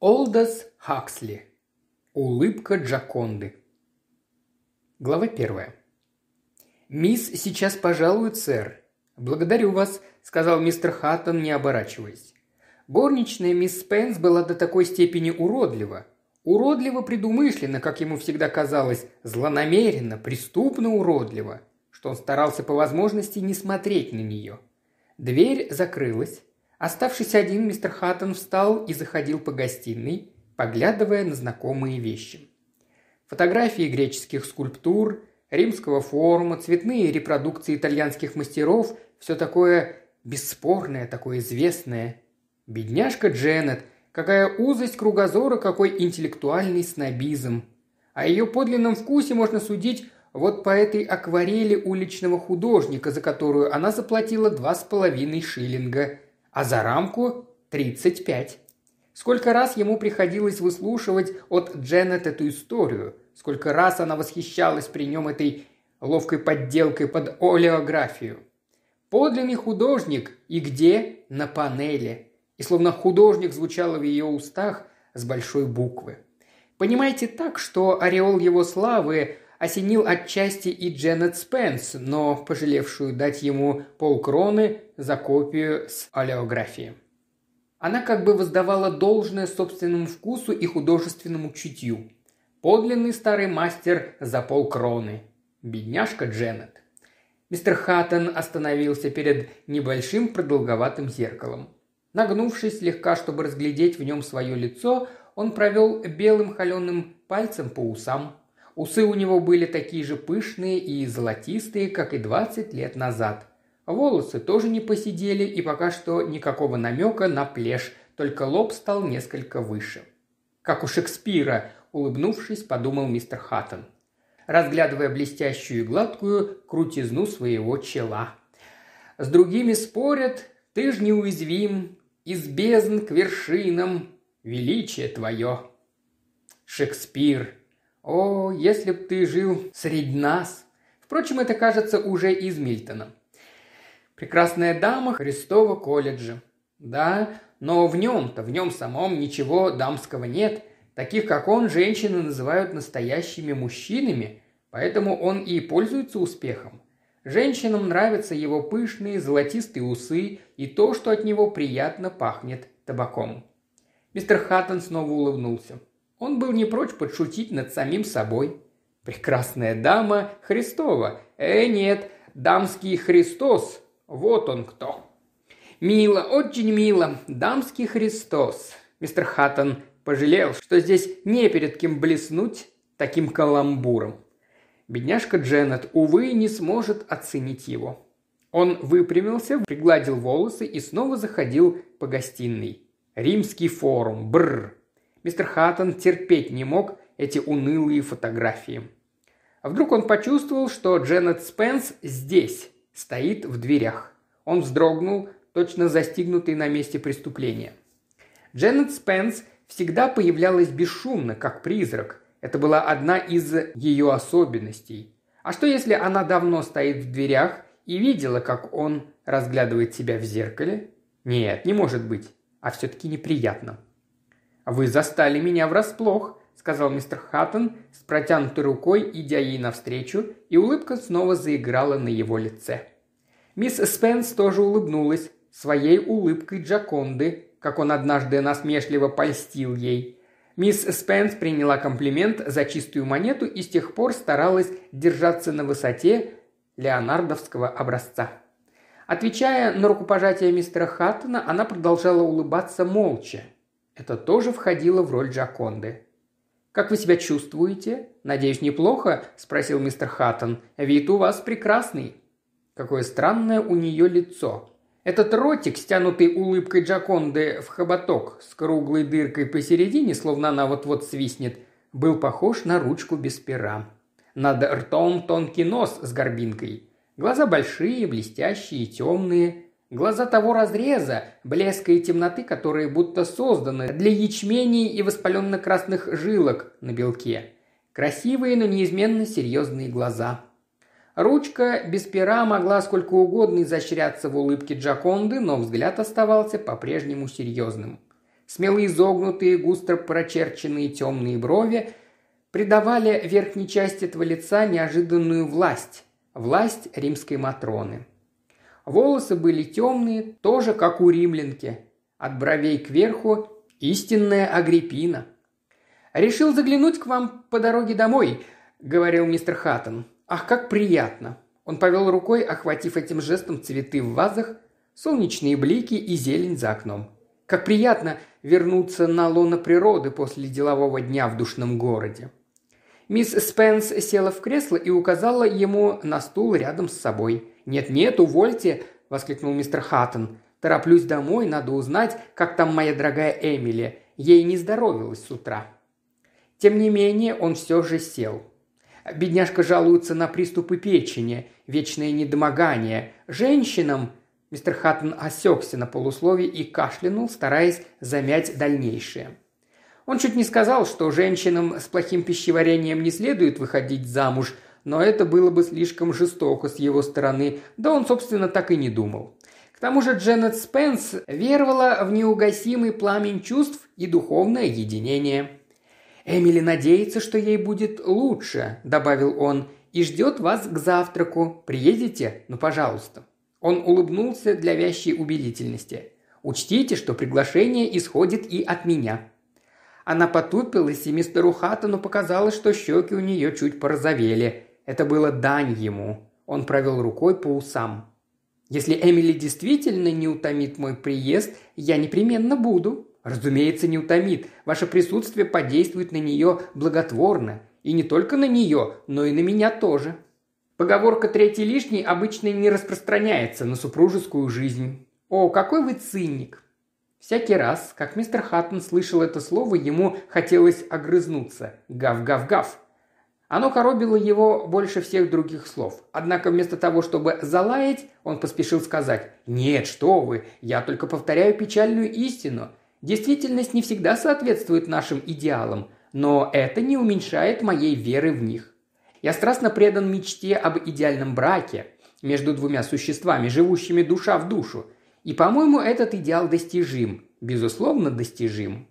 Олдос Хаксли. Улыбка Джаконды. Глава первая. «Мисс сейчас пожалует, сэр». «Благодарю вас», – сказал мистер Хаттон, не оборачиваясь. Горничная мисс Спенс была до такой степени уродлива. Уродливо предумышленно, как ему всегда казалось, злонамеренно, преступно уродливо, что он старался по возможности не смотреть на нее. Дверь закрылась. Оставшись один, мистер Хаттон встал и заходил по гостиной, поглядывая на знакомые вещи. Фотографии греческих скульптур, римского форума, цветные репродукции итальянских мастеров – все такое бесспорное, такое известное. Бедняжка Дженнет, какая узость кругозора, какой интеллектуальный снобизм. О ее подлинном вкусе можно судить вот по этой акварели уличного художника, за которую она заплатила два с половиной шиллинга, а за рамку – тридцать пять. Сколько раз ему приходилось выслушивать от Дженнет эту историю, сколько раз она восхищалась при нем этой ловкой подделкой под олеографию. Подлинный художник и где? На панели. И словно художник звучало в ее устах с большой буквы. Понимаете так, что ореол его славы осенил отчасти и Дженнет Спенс, но пожалевшую дать ему полкроны за копию с олеографией. Она как бы воздавала должное собственному вкусу и художественному чутью. Подлинный старый мастер за полкроны. Бедняжка Дженнет. Мистер Хаттон остановился перед небольшим продолговатым зеркалом. Нагнувшись слегка, чтобы разглядеть в нем свое лицо, он провел белым холеным пальцем по усам. Усы у него были такие же пышные и золотистые, как и двадцать лет назад. Волосы тоже не посидели и пока что никакого намека на плешь, только лоб стал несколько выше. «Как у Шекспира», – улыбнувшись, подумал мистер Хаттон, разглядывая блестящую и гладкую крутизну своего чела. «С другими спорят, ты ж неуязвим, из бездн к вершинам, величие твое». Шекспир. О, если б ты жил среди нас. Впрочем, это кажется уже из Мильтона. Прекрасная дама Христова колледжа. Да, но в нем-то, в нем самом ничего дамского нет. Таких, как он, женщины называют настоящими мужчинами, поэтому он и пользуется успехом. Женщинам нравятся его пышные золотистые усы и то, что от него приятно пахнет табаком. Мистер Хаттон снова улыбнулся. Он был не прочь подшутить над самим собой. «Прекрасная дама Христова! Э, нет, дамский Христос вот он кто. Мило, очень мило. Дамский Христос. Мистер Хаттон пожалел, что здесь не перед кем блеснуть таким каламбуром. Бедняжка Дженнет, увы, не сможет оценить его. Он выпрямился, пригладил волосы и снова заходил по гостиной. Римский форум. Бррр. Мистер Хаттон терпеть не мог эти унылые фотографии. Вдруг он почувствовал, что Дженнет Спенс здесь, стоит в дверях. Он вздрогнул, точно застигнутый на месте преступления. Дженнет Спенс всегда появлялась бесшумно, как призрак. Это была одна из ее особенностей. А что если она давно стоит в дверях и видела, как он разглядывает себя в зеркале? Нет, не может быть. А все-таки неприятно. «Вы застали меня врасплох», – сказал мистер Хаттон с протянутой рукой, идя ей навстречу, и улыбка снова заиграла на его лице. Мисс Спенс тоже улыбнулась, своей улыбкой Джаконды, как он однажды насмешливо польстил ей. Мисс Спенс приняла комплимент за чистую монету и с тех пор старалась держаться на высоте леонардовского образца. Отвечая на рукопожатие мистера Хаттона, она продолжала улыбаться молча. Это тоже входило в роль Джаконды. «Как вы себя чувствуете? Надеюсь, неплохо?» – спросил мистер Хаттон. «Вид у вас прекрасный». Какое странное у нее лицо. Этот ротик, стянутый улыбкой Джаконды в хоботок с круглой дыркой посередине, словно она вот-вот свистнет, был похож на ручку без пера. Над ртом тонкий нос с горбинкой. Глаза большие, блестящие, темные. Глаза того разреза, блеска и темноты, которые будто созданы для ячменей и воспаленно-красных жилок на белке. Красивые, но неизменно серьезные глаза. Ручка без пера могла сколько угодно изощряться в улыбке Джаконды, но взгляд оставался по-прежнему серьезным. Смело изогнутые, густо прочерченные темные брови придавали верхней части этого лица неожиданную власть. Власть римской Матроны. Волосы были темные, тоже как у римлянки. От бровей кверху истинная Агриппина. «Решил заглянуть к вам по дороге домой», — говорил мистер Хаттон. «Ах, как приятно!» Он повел рукой, охватив этим жестом цветы в вазах, солнечные блики и зелень за окном. Как приятно вернуться на лоно природы после делового дня в душном городе. Мисс Спенс села в кресло и указала ему на стул рядом с собой. «Нет-нет, увольте!» – воскликнул мистер Хаттон. «Тороплюсь домой, надо узнать, как там моя дорогая Эмили. Ей не здоровилось с утра». Тем не менее, он все же сел. Бедняжка жалуется на приступы печени, вечное недомогание. Женщинам Мистер Хаттон осекся на полуслове и кашлянул, стараясь замять дальнейшее. Он чуть не сказал, что женщинам с плохим пищеварением не следует выходить замуж, но это было бы слишком жестоко с его стороны, да он, собственно, так и не думал. К тому же Дженнет Спенс веровала в неугасимый пламень чувств и духовное единение. «Эмили надеется, что ей будет лучше», – добавил он, – «и ждет вас к завтраку. Приедете? Ну, пожалуйста». Он улыбнулся для вящей убедительности. «Учтите, что приглашение исходит и от меня». Она потупилась, и мистеру Хаттону показалось, что щеки у нее чуть порозовели. Это было дань ему. Он провел рукой по усам. «Если Эмили действительно не утомит мой приезд, я непременно буду». «Разумеется, не утомит. Ваше присутствие подействует на нее благотворно. И не только на нее, но и на меня тоже». Поговорка «третий лишний» обычно не распространяется на супружескую жизнь. О, какой вы циник! Всякий раз, как мистер Хаттон слышал это слово, ему хотелось огрызнуться. Гав-гав-гав. Оно коробило его больше всех других слов. Однако вместо того, чтобы залаять, он поспешил сказать «Нет, что вы, я только повторяю печальную истину. Действительность не всегда соответствует нашим идеалам, но это не уменьшает моей веры в них. Я страстно предан мечте об идеальном браке между двумя существами, живущими душа в душу. И, по-моему, этот идеал достижим, безусловно, достижим.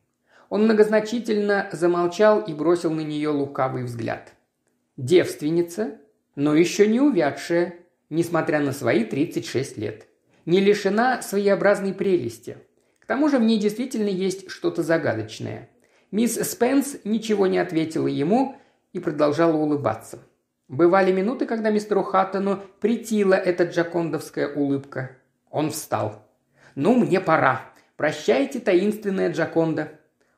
Он многозначительно замолчал и бросил на нее лукавый взгляд. Девственница, но еще не увядшая, несмотря на свои 36 лет. Не лишена своеобразной прелести. К тому же в ней действительно есть что-то загадочное. Мисс Спенс ничего не ответила ему, и продолжала улыбаться. Бывали минуты, когда мистеру Хаттону притила эта джакондовская улыбка. Он встал. «Ну, мне пора. Прощайте, таинственная Джаконда».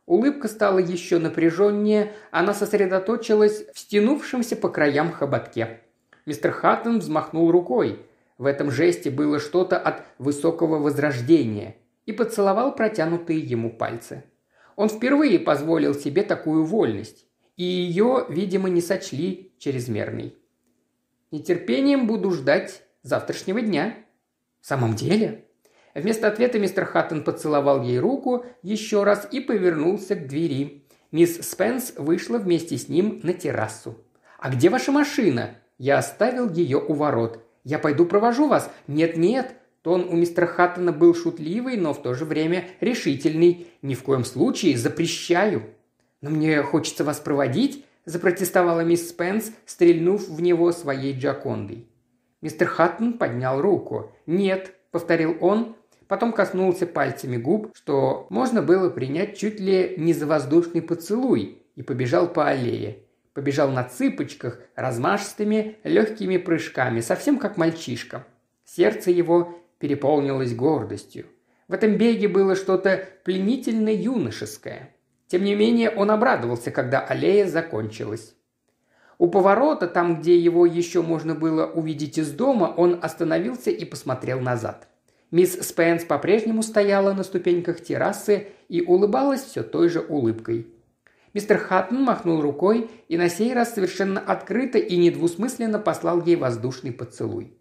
Улыбка стала еще напряженнее, она сосредоточилась в стянувшемся по краям хоботке. Мистер Хаттон взмахнул рукой. В этом жесте было что-то от высокого возрождения и поцеловал протянутые ему пальцы. Он впервые позволил себе такую вольность и ее, видимо, не сочли чрезмерной. Нетерпением буду ждать завтрашнего дня. В самом деле? Вместо ответа мистер Хаттон поцеловал ей руку еще раз и повернулся к двери. Мисс Спенс вышла вместе с ним на террасу. «А где ваша машина?» «Я оставил ее у ворот. Я пойду провожу вас». «Нет-нет». Тон у мистера Хаттона был шутливый, но в то же время решительный. «Ни в коем случае запрещаю». «Но мне хочется вас проводить», – запротестовала мисс Спенс, стрельнув в него своей джакондой. Мистер Хаттон поднял руку. «Нет», – повторил он, потом коснулся пальцами губ, что можно было принять чуть ли не за воздушный поцелуй, и побежал по аллее. Побежал на цыпочках, размашистыми, легкими прыжками, совсем как мальчишка. Сердце его переполнилось гордостью. В этом беге было что-то пленительно юношеское – тем не менее, он обрадовался, когда аллея закончилась. У поворота, там, где его еще можно было увидеть из дома, он остановился и посмотрел назад. Мисс Спенс по-прежнему стояла на ступеньках террасы и улыбалась все той же улыбкой. Мистер Хаттон махнул рукой и на сей раз совершенно открыто и недвусмысленно послал ей воздушный поцелуй.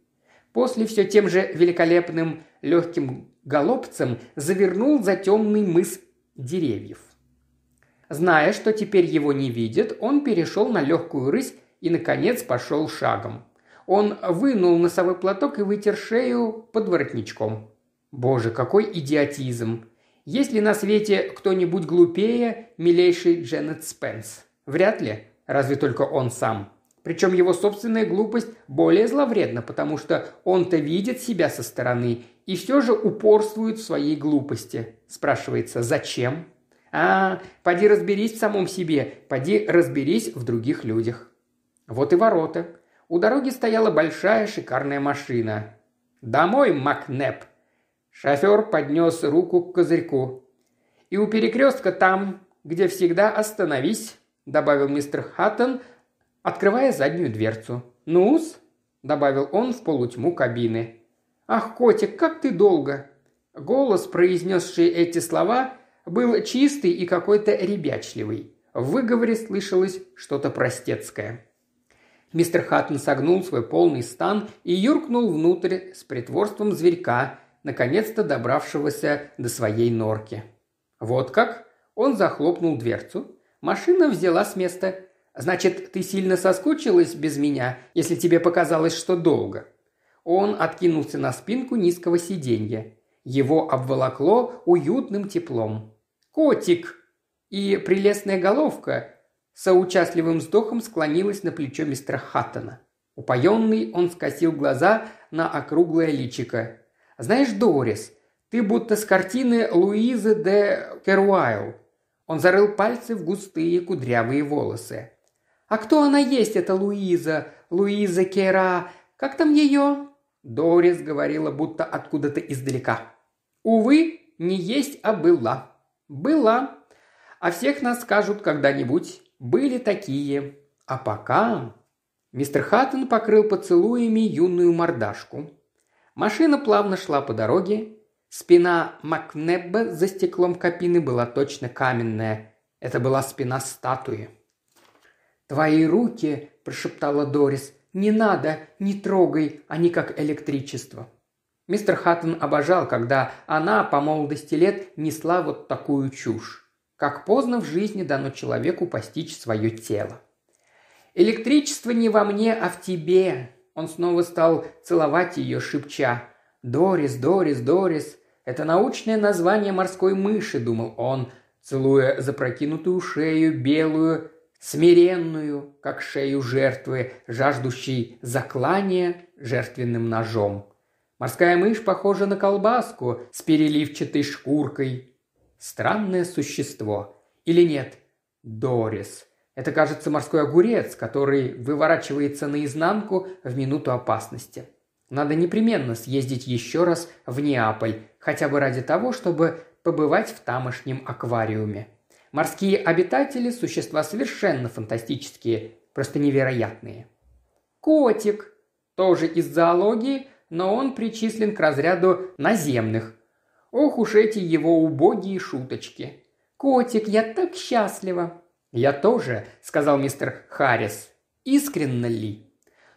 После все тем же великолепным легким голубцем завернул за темный мыс деревьев. Зная, что теперь его не видят, он перешел на легкую рысь и, наконец, пошел шагом. Он вынул носовой платок и вытер шею под воротничком. Боже, какой идиотизм! Есть ли на свете кто-нибудь глупее милейший Дженнет Спенс? Вряд ли, разве только он сам. Причем его собственная глупость более зловредна, потому что он-то видит себя со стороны и все же упорствует в своей глупости. Спрашивается, зачем? А, поди разберись в самом себе, поди разберись в других людях. Вот и ворота. У дороги стояла большая шикарная машина. «Домой, Макнеп!» Шофер поднес руку к козырьку. «И у перекрестка там, где всегда остановись», – добавил мистер Хаттон, открывая заднюю дверцу. «Ну-с», – добавил он в полутьму кабины. «Ах, котик, как ты долго!» Голос, произнесший эти слова, был чистый и какой-то ребячливый. В выговоре слышалось что-то простецкое. Мистер Хаттон согнул свой полный стан и юркнул внутрь с притворством зверька, наконец-то добравшегося до своей норки. Вот как? Он захлопнул дверцу. Машина взяла с места. «Значит, ты сильно соскучилась без меня, если тебе показалось, что долго?» Он откинулся на спинку низкого сиденья. Его обволокло уютным теплом. «Котик!» И прелестная головка соучастливым вздохом склонилась на плечо мистера Хаттона. Упоенный он скосил глаза на округлое личико. «Знаешь, Дорис, ты будто с картины Луизы де Керуайл». Он зарыл пальцы в густые кудрявые волосы. «А кто она есть, эта Луиза? Луиза Кера? Как там ее?» Дорис говорила будто откуда-то издалека. «Увы, не есть, а была. Была. А всех нас скажут когда-нибудь. Были такие. А пока...» Мистер Хаттон покрыл поцелуями юную мордашку. Машина плавно шла по дороге. Спина Макнебба за стеклом кабины была точно каменная. Это была спина статуи. «Твои руки», – прошептала Дорис, – «не надо, не трогай, они как электричество». Мистер Хаттон обожал, когда она по молодости лет несла вот такую чушь. Как поздно в жизни дано человеку постичь свое тело. «Электричество не во мне, а в тебе», он снова стал целовать ее, шепча. «Дорис, Дорис, Дорис!» Это научное название морской мыши, думал он, целуя запрокинутую шею, белую, смиренную, как шею жертвы, жаждущей заклания жертвенным ножом. Морская мышь похожа на колбаску с переливчатой шкуркой. Странное существо. Или нет? Дорис. Это, кажется, морской огурец, который выворачивается наизнанку в минуту опасности. Надо непременно съездить еще раз в Неаполь, хотя бы ради того, чтобы побывать в тамошнем аквариуме. Морские обитатели – существа совершенно фантастические, просто невероятные. Котик – тоже из зоологии, но он причислен к разряду наземных. Ох уж эти его убогие шуточки. «Котик, я так счастлива!» «Я тоже», – сказал мистер Харрис. «Искренно ли?»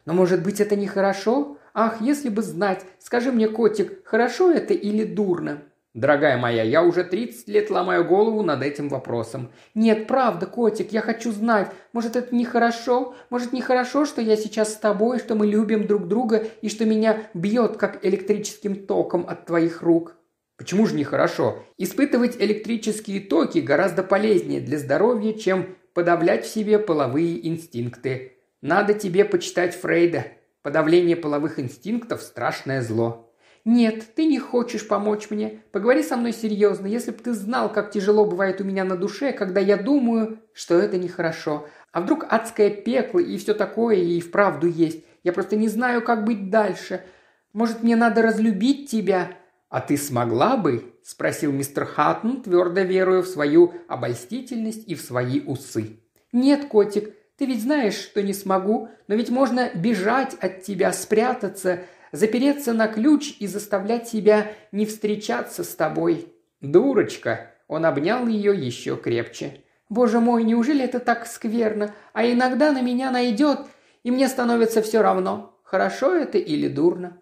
«Но, может быть, это нехорошо? Ах, если бы знать! Скажи мне, котик, хорошо это или дурно?» «Дорогая моя, я уже 30 лет ломаю голову над этим вопросом». «Нет, правда, котик, я хочу знать. Может, это нехорошо? Может, нехорошо, что я сейчас с тобой, что мы любим друг друга и что меня бьет, как электрическим током от твоих рук?» Почему же нехорошо? Испытывать электрические токи гораздо полезнее для здоровья, чем подавлять в себе половые инстинкты. Надо тебе почитать Фрейда. Подавление половых инстинктов – страшное зло. «Нет, ты не хочешь помочь мне. Поговори со мной серьезно. Если бы ты знал, как тяжело бывает у меня на душе, когда я думаю, что это нехорошо. А вдруг адское пекло и все такое и вправду есть. Я просто не знаю, как быть дальше. Может, мне надо разлюбить тебя, «А ты смогла бы?» – спросил мистер Хаттон, твердо веруя в свою обольстительность и в свои усы. «Нет, котик, ты ведь знаешь, что не смогу, но ведь можно бежать от тебя, спрятаться, запереться на ключ и заставлять себя не встречаться с тобой». «Дурочка!» – он обнял ее еще крепче. «Боже мой, неужели это так скверно? А иногда на меня найдет, и мне становится все равно, хорошо это или дурно».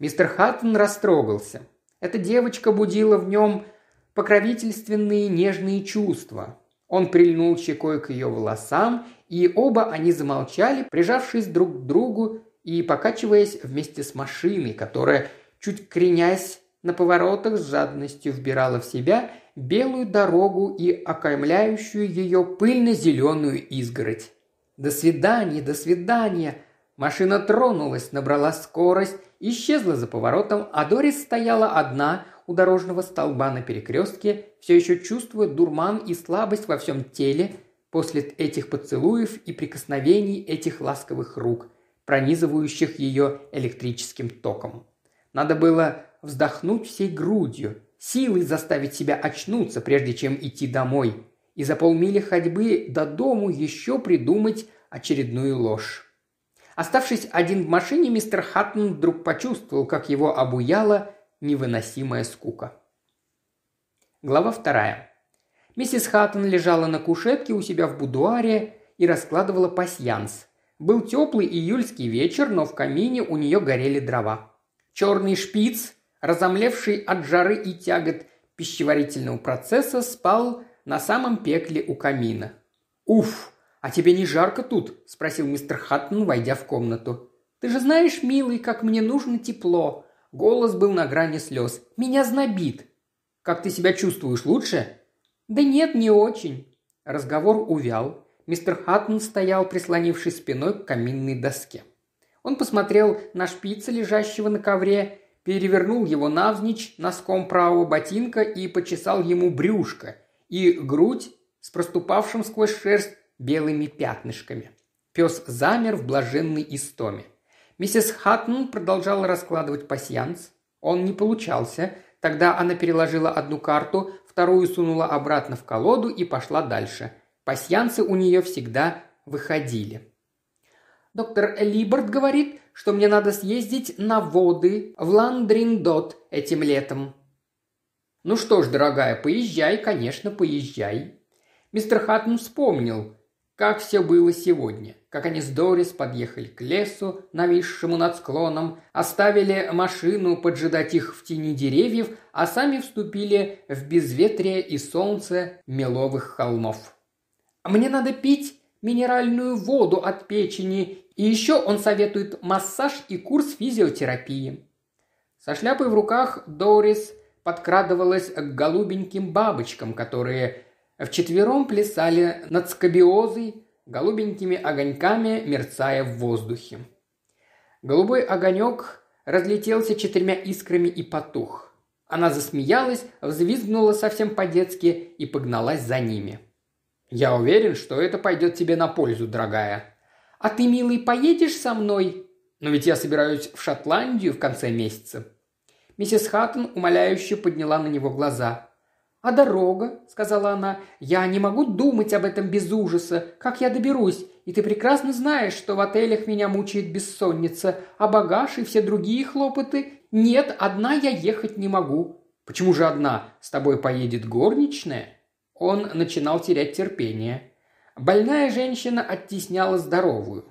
Мистер Хаттон растрогался. Эта девочка будила в нем покровительственные нежные чувства. Он прильнул щекой к ее волосам, и оба они замолчали, прижавшись друг к другу и покачиваясь вместе с машиной, которая, чуть кренясь, на поворотах с жадностью вбирала в себя белую дорогу и окаймляющую ее пыльно-зеленую изгородь. «До свидания, до свидания!» Машина тронулась, набрала скорость, исчезла за поворотом, а Дорис стояла одна у дорожного столба на перекрестке, все еще чувствуя дурман и слабость во всем теле после этих поцелуев и прикосновений этих ласковых рук, пронизывающих ее электрическим током. Надо было вздохнуть всей грудью, силой заставить себя очнуться, прежде чем идти домой, и за полмили ходьбы до дому еще придумать очередную ложь. Оставшись один в машине, мистер Хаттон вдруг почувствовал, как его обуяла невыносимая скука. Глава вторая. Миссис Хаттон лежала на кушетке у себя в будуаре и раскладывала пасьянс. Был теплый июльский вечер, но в камине у нее горели дрова. Черный шпиц, разомлевший от жары и тягот пищеварительного процесса, спал на самом пекле у камина. «Уф, а тебе не жарко тут?» – спросил мистер Хаттон, войдя в комнату. «Ты же знаешь, милый, как мне нужно тепло». Голос был на грани слез. «Меня знобит». «Как ты себя чувствуешь, лучше?» «Да нет, не очень». Разговор увял. Мистер Хаттон стоял, прислонившись спиной к каминной доске. Он посмотрел на шпица, лежащего на ковре, перевернул его навзничь носком правого ботинка и почесал ему брюшко и грудь с проступавшим сквозь шерсть белыми пятнышками. Пес замер в блаженной истоме. Миссис Хаттон продолжала раскладывать пасьянс. Он не получался. Тогда она переложила одну карту, вторую сунула обратно в колоду и пошла дальше. Пасьянсы у нее всегда выходили. Доктор Либерт говорит, что мне надо съездить на воды в Ландриндот этим летом. Ну что ж, дорогая, поезжай, конечно, поезжай. Мистер Хаттон вспомнил, как все было сегодня. Как они с Дорис подъехали к лесу, нависшему над склоном, оставили машину поджидать их в тени деревьев, а сами вступили в безветрие и солнце меловых холмов. «Мне надо пить минеральную воду от печени, и еще он советует массаж и курс физиотерапии. Со шляпой в руках Дорис подкрадывалась к голубеньким бабочкам, которые вчетвером плясали над скобиозой, голубенькими огоньками мерцая в воздухе. Голубой огонек разлетелся четырьмя искрами и потух. Она засмеялась, взвизгнула совсем по-детски и погналась за ними – «Я уверен, что это пойдет тебе на пользу, дорогая». «А ты, милый, поедешь со мной?» «Но ведь я собираюсь в Шотландию в конце месяца». Миссис Хаттон умоляюще подняла на него глаза. «А дорога?» – сказала она. «Я не могу думать об этом без ужаса. Как я доберусь? И ты прекрасно знаешь, что в отелях меня мучает бессонница, а багаж и все другие хлопоты. Нет, одна я ехать не могу». «Почему же одна? С тобой поедет горничная?» Он начинал терять терпение. Больная женщина оттесняла здоровую.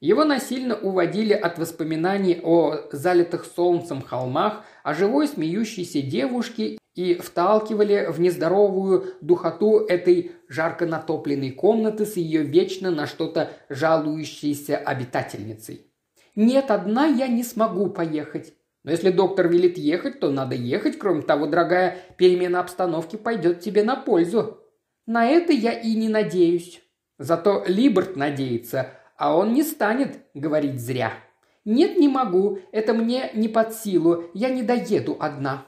Его насильно уводили от воспоминаний о залитых солнцем холмах, о живой смеющейся девушке и вталкивали в нездоровую духоту этой жарко натопленной комнаты с ее вечно на что-то жалующейся обитательницей. «Нет, одна я не смогу поехать. Но если доктор велит ехать, то надо ехать. Кроме того, дорогая, перемена обстановки пойдет тебе на пользу. На это я и не надеюсь. Зато Либерт надеется, а он не станет говорить зря. Нет, не могу. Это мне не под силу. Я не доеду одна.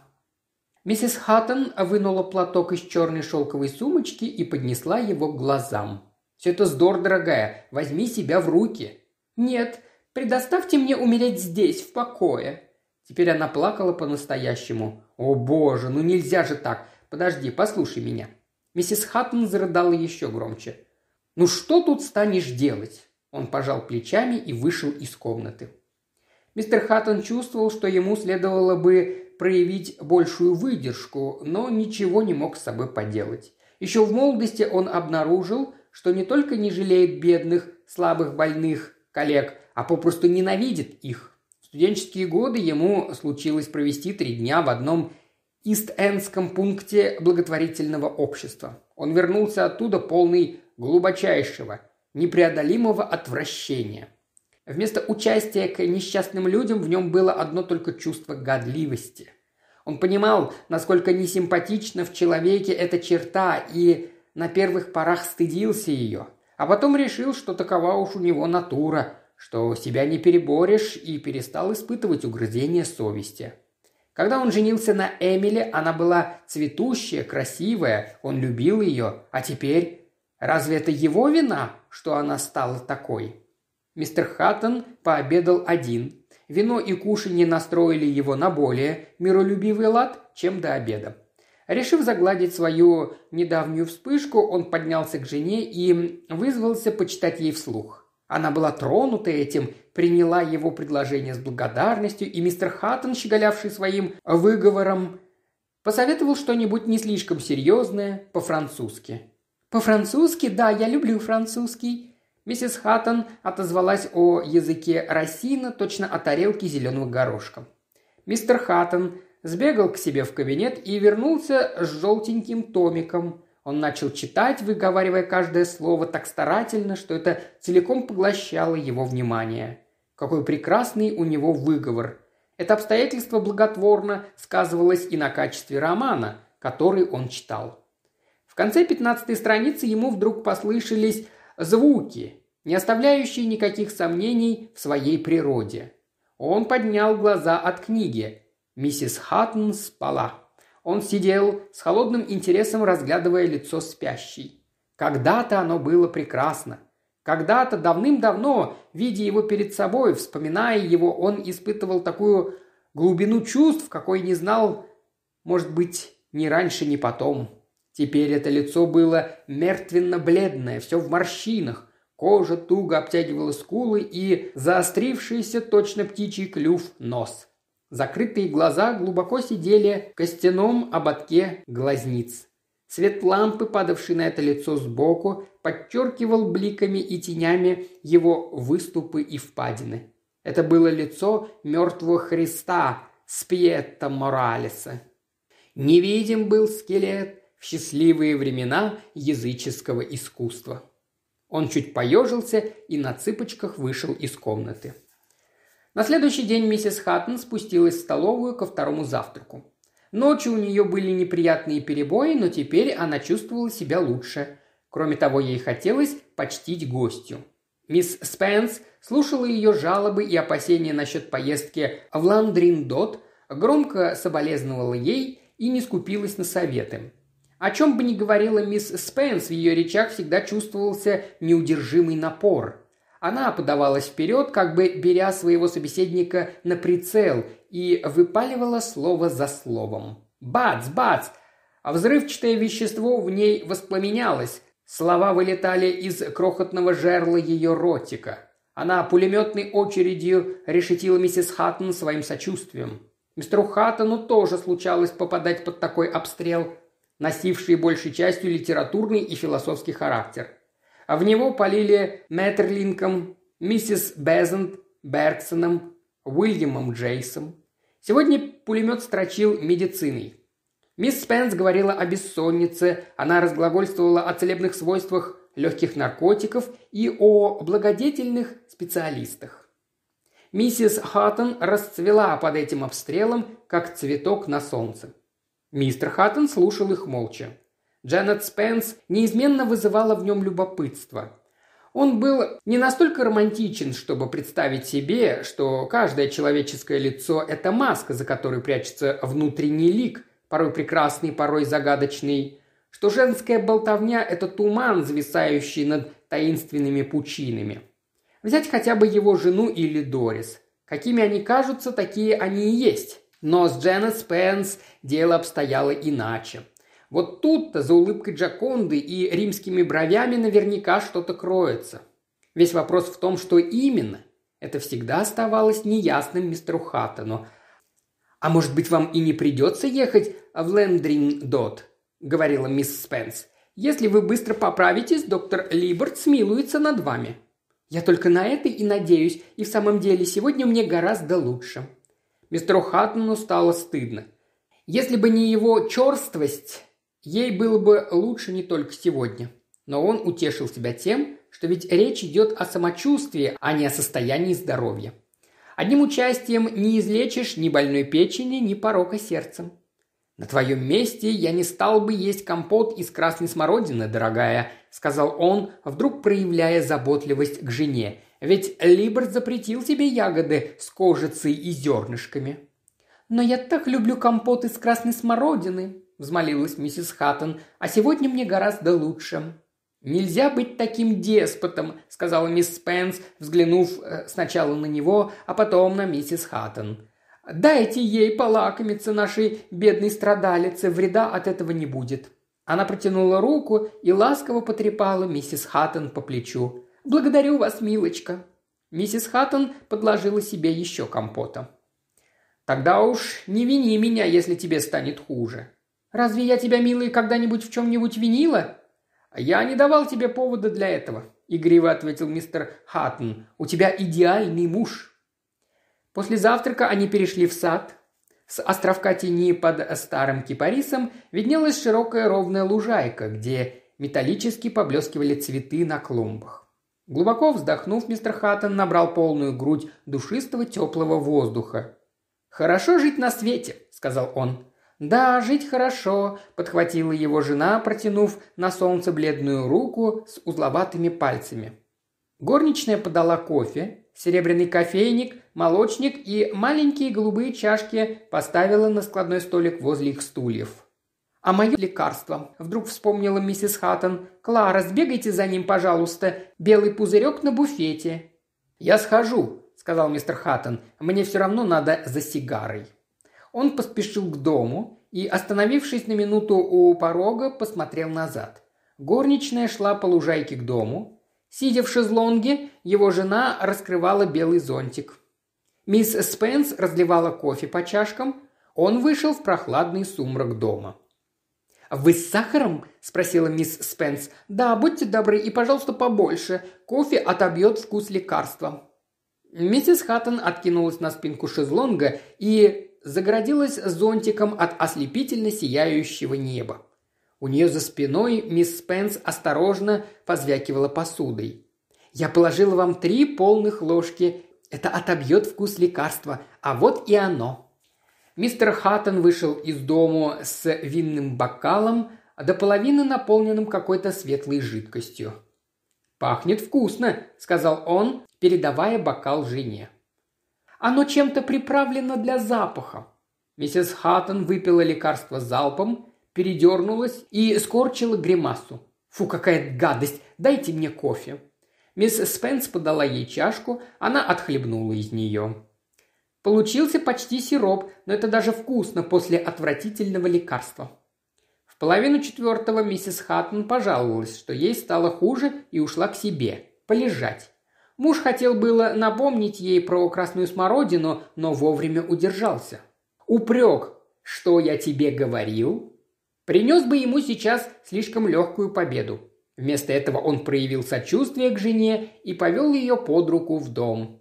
Миссис Хаттон вынула платок из черной шелковой сумочки и поднесла его к глазам. «Все это здорово, дорогая. Возьми себя в руки». «Нет, предоставьте мне умереть здесь, в покое», Теперь она плакала по-настоящему. «О боже, ну нельзя же так! Подожди, послушай меня!» Миссис Хаттон зарыдала еще громче. «Ну что тут станешь делать?» Он пожал плечами и вышел из комнаты. Мистер Хаттон чувствовал, что ему следовало бы проявить большую выдержку, но ничего не мог с собой поделать. Еще в молодости он обнаружил, что не только не жалеет бедных, слабых, больных коллег, а попросту ненавидит их студенческие годы ему случилось провести три дня в одном Ист-Эндском пункте благотворительного общества. Он вернулся оттуда полный глубочайшего, непреодолимого отвращения. Вместо участия к несчастным людям в нем было одно только чувство годливости. Он понимал, насколько несимпатична в человеке эта черта, и на первых порах стыдился ее, а потом решил, что такова уж у него натура, что себя не переборешь, и перестал испытывать угрызение совести. Когда он женился на Эмиле, она была цветущая, красивая, он любил ее, а теперь... Разве это его вина, что она стала такой? Мистер Хаттон пообедал один. Вино и кушанье настроили его на более миролюбивый лад, чем до обеда. Решив загладить свою недавнюю вспышку, он поднялся к жене и вызвался почитать ей вслух. Она была тронута этим, приняла его предложение с благодарностью, и мистер Хаттон, щеголявший своим выговором, посоветовал что-нибудь не слишком серьезное по-французски. «По-французски? Да, я люблю французский». Миссис Хаттон отозвалась о языке Рассина, точно о тарелке зеленого горошка. Мистер Хаттон сбегал к себе в кабинет и вернулся с желтеньким томиком. Он начал читать, выговаривая каждое слово так старательно, что это целиком поглощало его внимание. Какой прекрасный у него выговор. Это обстоятельство благотворно сказывалось и на качестве романа, который он читал. В конце пятнадцатой страницы ему вдруг послышались звуки, не оставляющие никаких сомнений в своей природе. Он поднял глаза от книги. Миссис Хаттон спала. Он сидел с холодным интересом, разглядывая лицо спящей. Когда-то оно было прекрасно. Когда-то, давным-давно, видя его перед собой, вспоминая его, он испытывал такую глубину чувств, какой не знал, может быть, ни раньше, ни потом. Теперь это лицо было мертвенно-бледное, все в морщинах. Кожа туго обтягивала скулы и заострившийся точно птичий клюв нос. Закрытые глаза глубоко сидели в костяном ободке глазниц. Свет лампы, падавший на это лицо сбоку, подчеркивал бликами и тенями его выступы и впадины. Это было лицо мертвого Христа Спиетта Моралеса. Невидим был скелет в счастливые времена языческого искусства. Он чуть поежился и на цыпочках вышел из комнаты. На следующий день миссис Хаттон спустилась в столовую ко второму завтраку. Ночью у нее были неприятные перебои, но теперь она чувствовала себя лучше. Кроме того, ей хотелось почтить гостью. Мисс Спенс слушала ее жалобы и опасения насчет поездки в Ландриндот, громко соболезновала ей и не скупилась на советы. О чем бы ни говорила мисс Спенс, в ее речах всегда чувствовался неудержимый напор. Она подавалась вперед, как бы беря своего собеседника на прицел, и выпаливала слово за словом. Бац, бац! А взрывчатое вещество в ней воспламенялось. Слова вылетали из крохотного жерла ее ротика. Она пулеметной очередью решетила миссис Хаттон своим сочувствием. Мистеру Хаттону тоже случалось попадать под такой обстрел, носивший большей частью литературный и философский характер а в него полили Мэттерлинком, миссис Безент, Бергсоном, Уильямом Джейсом. Сегодня пулемет строчил медициной. Мисс Спенс говорила о бессоннице, она разглагольствовала о целебных свойствах легких наркотиков и о благодетельных специалистах. Миссис Хаттон расцвела под этим обстрелом, как цветок на солнце. Мистер Хаттон слушал их молча. Джанет Спенс неизменно вызывала в нем любопытство. Он был не настолько романтичен, чтобы представить себе, что каждое человеческое лицо – это маска, за которой прячется внутренний лик, порой прекрасный, порой загадочный, что женская болтовня – это туман, зависающий над таинственными пучинами. Взять хотя бы его жену или Дорис. Какими они кажутся, такие они и есть. Но с Дженнет Спенс дело обстояло иначе. Вот тут-то за улыбкой Джаконды и римскими бровями наверняка что-то кроется. Весь вопрос в том, что именно. Это всегда оставалось неясным мистеру Хаттону. «А может быть, вам и не придется ехать в Лэндрин-Дот?» – говорила мисс Спенс. «Если вы быстро поправитесь, доктор Либерт смилуется над вами». «Я только на это и надеюсь, и в самом деле сегодня мне гораздо лучше». Мистеру Хаттону стало стыдно. Если бы не его черствость, Ей было бы лучше не только сегодня. Но он утешил себя тем, что ведь речь идет о самочувствии, а не о состоянии здоровья. Одним участием не излечишь ни больной печени, ни порока сердца. «На твоем месте я не стал бы есть компот из красной смородины, дорогая», – сказал он, вдруг проявляя заботливость к жене. «Ведь Либерт запретил тебе ягоды с кожицей и зернышками». «Но я так люблю компот из красной смородины», – взмолилась миссис Хаттон, – «а сегодня мне гораздо лучше». «Нельзя быть таким деспотом», – сказала мисс Спенс, взглянув э, сначала на него, а потом на миссис Хаттон. Дайте ей полакомиться, нашей бедной страдалице, вреда от этого не будет». Она протянула руку и ласково потрепала миссис Хаттон по плечу. «Благодарю вас, милочка». Миссис Хаттон подложила себе еще компота. «Тогда уж не вини меня, если тебе станет хуже». «Разве я тебя, милый, когда-нибудь в чем-нибудь винила?» «Я не давал тебе повода для этого», – игриво ответил мистер Хаттон. «У тебя идеальный муж». После завтрака они перешли в сад. С островка тени под старым кипарисом виднелась широкая ровная лужайка, где металлически поблескивали цветы на клумбах. Глубоко вздохнув, мистер Хаттон набрал полную грудь душистого теплого воздуха. «Хорошо жить на свете», — сказал он. «Да, жить хорошо», – подхватила его жена, протянув на солнце бледную руку с узловатыми пальцами. Горничная подала кофе, серебряный кофейник, молочник и маленькие голубые чашки поставила на складной столик возле их стульев. «А мое лекарство?» – вдруг вспомнила миссис Хаттон. «Клара, сбегайте за ним, пожалуйста. Белый пузырек на буфете». «Я схожу», – сказал мистер Хаттон. «Мне все равно надо за сигарой». Он поспешил к дому и, остановившись на минуту у порога, посмотрел назад. Горничная шла по лужайке к дому, Сидя в шезлонге, его жена раскрывала белый зонтик. Мисс Спенс разливала кофе по чашкам. Он вышел в прохладный сумрак дома. «Вы с сахаром?» – спросила мисс Спенс. «Да, будьте добры и, пожалуйста, побольше. Кофе отобьет вкус лекарства». Миссис Хаттон откинулась на спинку шезлонга и загородилась зонтиком от ослепительно сияющего неба. У нее за спиной мисс Спенс осторожно позвякивала посудой. «Я положила вам три полных ложки. Это отобьет вкус лекарства. А вот и оно». Мистер Хаттон вышел из дому с винным бокалом, до половины наполненным какой-то светлой жидкостью. «Пахнет вкусно», – сказал он, передавая бокал жене. «Оно чем-то приправлено для запаха». Миссис Хаттон выпила лекарство залпом передернулась и скорчила гримасу. «Фу, какая гадость! Дайте мне кофе!» Мисс Спенс подала ей чашку, она отхлебнула из нее. Получился почти сироп, но это даже вкусно после отвратительного лекарства. В половину четвертого миссис Хаттон пожаловалась, что ей стало хуже и ушла к себе, полежать. Муж хотел было напомнить ей про красную смородину, но вовремя удержался. Упрек, что я тебе говорил, принес бы ему сейчас слишком легкую победу. Вместо этого он проявил сочувствие к жене и повел ее под руку в дом.